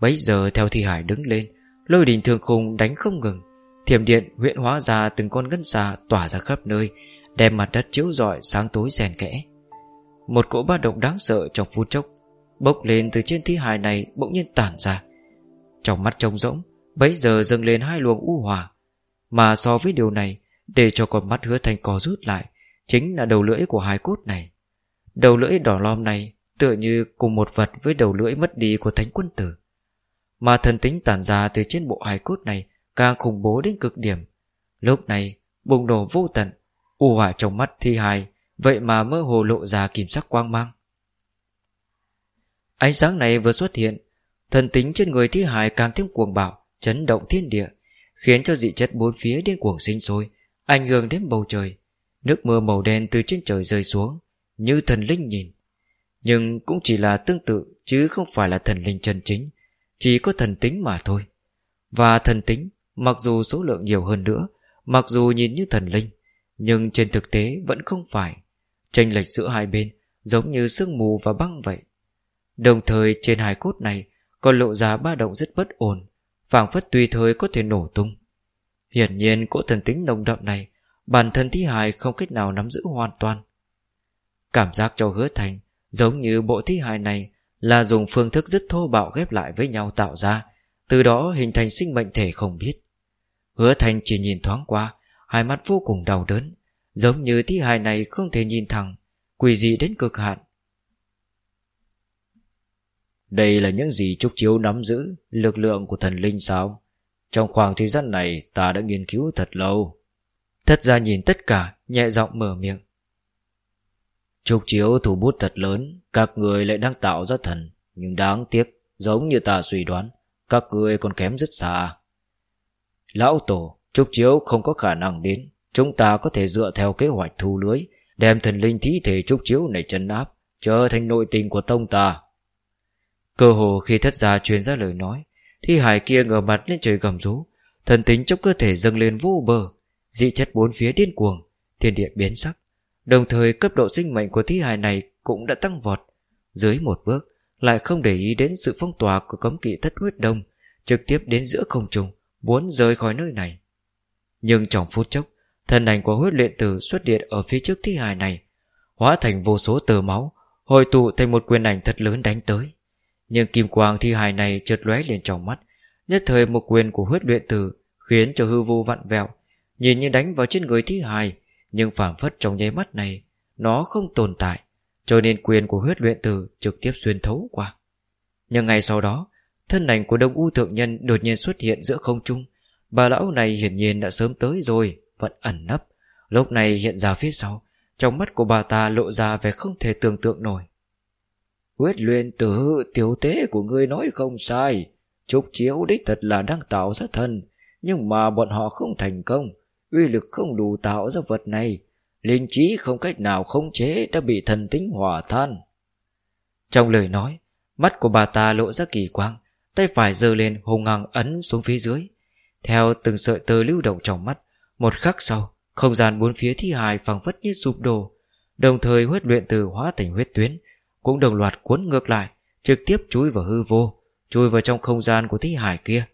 Bấy giờ theo thi hải đứng lên, Lôi đình thường khung đánh không ngừng. Thiểm điện huyện hóa ra từng con ngân xà Tỏa ra khắp nơi, Đem mặt đất chiếu rọi sáng tối rèn kẽ. Một cỗ ba động đáng sợ trong phút chốc Bốc lên từ trên thi hài này Bỗng nhiên tản ra. Trong mắt trông rỗng, Bấy giờ dâng lên hai luồng u hòa, Mà so với điều này, Để cho con mắt hứa thành cò rút lại Chính là đầu lưỡi của hài cốt này. Đầu lưỡi đỏ lom này Tựa như cùng một vật với đầu lưỡi mất đi của thánh quân tử. Mà thần tính tản ra từ trên bộ hài cốt này Càng khủng bố đến cực điểm. Lúc này, bùng nổ vô tận, U hỏa trong mắt thi hài, Vậy mà mơ hồ lộ ra kiểm sắc quang mang. Ánh sáng này vừa xuất hiện, Thần tính trên người thi hài càng thêm cuồng bạo, Chấn động thiên địa, Khiến cho dị chất bốn phía điên cuồng sinh sôi, Ảnh hưởng đến bầu trời. Nước mưa màu đen từ trên trời rơi xuống, Như thần linh nhìn. Nhưng cũng chỉ là tương tự, Chứ không phải là thần linh chân chính, Chỉ có thần tính mà thôi. Và thần tính, Mặc dù số lượng nhiều hơn nữa, Mặc dù nhìn như thần linh, Nhưng trên thực tế vẫn không phải. Tranh lệch giữa hai bên Giống như sương mù và băng vậy. Đồng thời trên hai cốt này Còn lộ ra ba động rất bất ổn, phảng phất tùy thời có thể nổ tung. Hiển nhiên cỗ thần tính nồng đậm này Bản thân thi hài không cách nào nắm giữ hoàn toàn. Cảm giác cho hứa thành Giống như bộ thi hài này Là dùng phương thức rất thô bạo ghép lại với nhau tạo ra, Từ đó hình thành sinh mệnh thể không biết. Hứa thành chỉ nhìn thoáng qua, Hai mắt vô cùng đau đớn, Giống như thi hài này không thể nhìn thẳng quỳ dị đến cực hạn. Đây là những gì Trúc Chiếu nắm giữ Lực lượng của thần linh sao? Trong khoảng thời gian này, ta đã nghiên cứu thật lâu. Thất ra nhìn tất cả, Nhẹ giọng mở miệng. Trục chiếu thủ bút thật lớn, Các người lại đang tạo ra thần, Nhưng đáng tiếc, Giống như ta suy đoán, Các người còn kém rất xa. Lão Tổ Trục Chiếu không có khả năng đến, Chúng ta có thể dựa theo kế hoạch thu lưới, Đem thần linh thí thể Trúc Chiếu này chân áp, Trở thành nội tình của tông ta. Cơ hồ khi thất gia truyền ra lời nói, Thi hải kia ngửa mặt lên trời gầm rú, Thần tính trong cơ thể dâng lên vô bờ Dị chất bốn phía điên cuồng, Thiên địa biến sắc. Đồng thời, cấp độ sinh mệnh của thi hài này Cũng đã tăng vọt. Dưới một bước, lại không để ý đến sự phong tỏa Của cấm kỵ thất huyết đông, Trực tiếp đến giữa không trung, Muốn rời khỏi nơi này. Nhưng trong phút chốc, Thân ảnh của huyết luyện tử xuất hiện ở phía trước thi hài này, Hóa thành vô số tờ máu Hồi tụ thành một quyền ảnh thật lớn đánh tới. Nhưng kim quang thi hài này chợt lóe lên trong mắt, Nhất thời một quyền của huyết luyện tử Khiến cho hư vô vặn vẹo Nhìn như đánh vào trên người thi hài, Nhưng phảng phất trong nháy mắt này, Nó không tồn tại, Cho nên quyền của huyết luyện tử trực tiếp xuyên thấu qua. Nhưng ngày sau đó, Thân ảnh của đông u thượng nhân đột nhiên xuất hiện giữa không trung. Bà lão này hiển nhiên đã sớm tới rồi, Vẫn ẩn nấp. Lúc này hiện ra phía sau, Trong mắt của bà ta lộ ra vẻ không thể tưởng tượng nổi. Huyết luyện tử, Tiểu tế của ngươi nói không sai. Trúc chiếu đích thật là đang tạo ra thân, Nhưng mà bọn họ không thành công uy lực không đủ tạo ra vật này, linh trí không cách nào khống chế đã bị thần tính hỏa than trong lời nói, mắt của bà ta lộ ra kỳ quang, tay phải giơ lên hùng ngang ấn xuống phía dưới. Theo từng sợi tơ lưu động trong mắt, một khắc sau, không gian bốn phía thi hài phẳng phất như sụp đổ. Đồng thời huyết luyện từ hóa thành huyết tuyến, cũng đồng loạt cuốn ngược lại, trực tiếp chui vào hư vô, chui vào trong không gian của thi hài kia.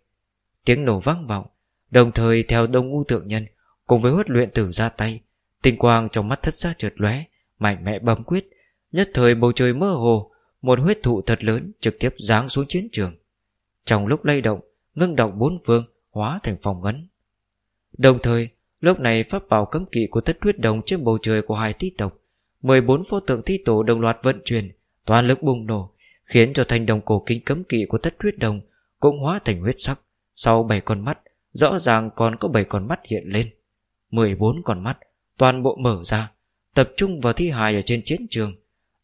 Tiếng nổ vang vọng, đồng thời theo đông u tượng nhân cùng với huấn luyện tử ra tay, tinh quang trong mắt thất giác trượt lóe, mạnh mẽ bấm quyết. Nhất thời bầu trời mơ hồ, một huyết thụ thật lớn trực tiếp giáng xuống chiến trường. Trong lúc lay động, ngưng động bốn phương, hóa thành phòng ngấn đồng thời, lúc này pháp bảo cấm kỵ của thất huyết đồng trên bầu trời của hai thi tộc 14 pho tượng thi tổ đồng loạt vận chuyển, toàn lực bùng nổ, khiến cho thanh đồng cổ kính cấm kỵ của thất huyết đồng cũng hóa thành huyết sắc. Sau bảy con mắt, rõ ràng còn có bảy con mắt hiện lên. 14 con mắt, toàn bộ mở ra, tập trung vào thi hài ở trên chiến trường.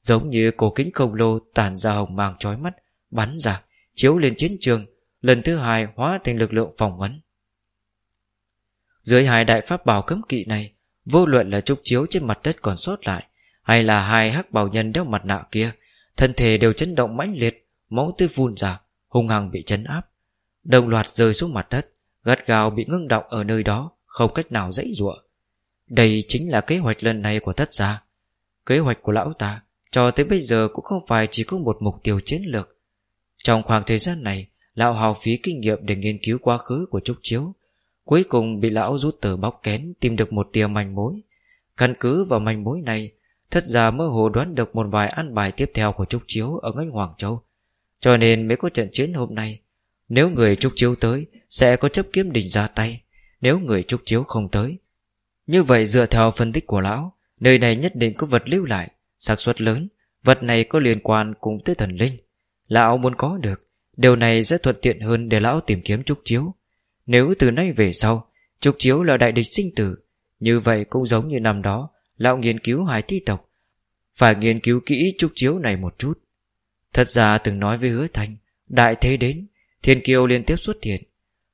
Giống như cổ kính khổng lồ tản ra hồng màng chói mắt, bắn ra, chiếu lên chiến trường, lần thứ hai hóa thành lực lượng phòng ấn dưới hai đại pháp bảo cấm kỵ này, vô luận là trúc chiếu trên mặt đất còn sót lại, hay là hai hắc bảo nhân đeo mặt nạ kia, thân thể đều chấn động mãnh liệt, máu tươi phun ra, hung hăng bị chấn áp. Đồng loạt rơi xuống mặt đất, gắt gào bị ngưng động ở nơi đó không cách nào dãy giụa. đây chính là kế hoạch lần này của thất gia. Kế hoạch của lão ta cho tới bây giờ cũng không phải chỉ có một mục tiêu chiến lược. Trong khoảng thời gian này, lão hào phí kinh nghiệm để nghiên cứu quá khứ của trúc chiếu, cuối cùng bị lão rút tờ bóc kén tìm được một tia manh mối. Căn cứ vào manh mối này, thất gia mơ hồ đoán được một vài ăn bài tiếp theo của trúc chiếu ở ngách hoàng châu. Cho nên mới có trận chiến hôm nay. Nếu người trúc chiếu tới, sẽ có chấp kiếm đình ra tay nếu người trúc chiếu không tới. Như vậy dựa theo phân tích của lão, Nơi này nhất định có vật lưu lại, xác suất lớn, Vật này có liên quan cùng tới thần linh. Lão muốn có được, Điều này rất thuận tiện hơn để lão tìm kiếm trúc chiếu. Nếu từ nay về sau, Trúc chiếu là đại địch sinh tử, Như vậy cũng giống như năm đó, Lão nghiên cứu hải thi tộc. Phải nghiên cứu kỹ trúc chiếu này một chút. Thật ra từng nói với hứa thành Đại thế đến, Thiên kiêu liên tiếp xuất hiện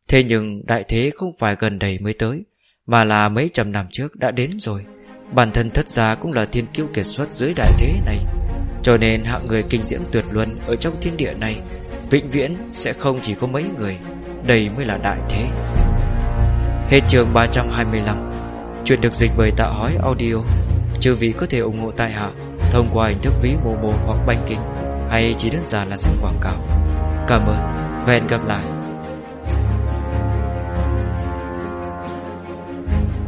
Thế nhưng đại thế không phải gần đây mới tới, Mà là mấy trăm năm trước đã đến rồi. Bản thân thất gia cũng là thiên kiêu kiệt xuất dưới đại thế này. Cho nên hạng người kinh diễm tuyệt luân Ở trong thiên địa này, Vĩnh viễn sẽ không chỉ có mấy người. Đây mới là đại thế. Hết trường 325 Chuyện được dịch bởi tạo hói audio. Chư vị có thể ủng hộ tại hạ Thông qua hình thức ví mô mô hoặc banking, Hay chỉ đơn giản là xem quảng cáo. Cảm ơn và hẹn gặp lại. Bye.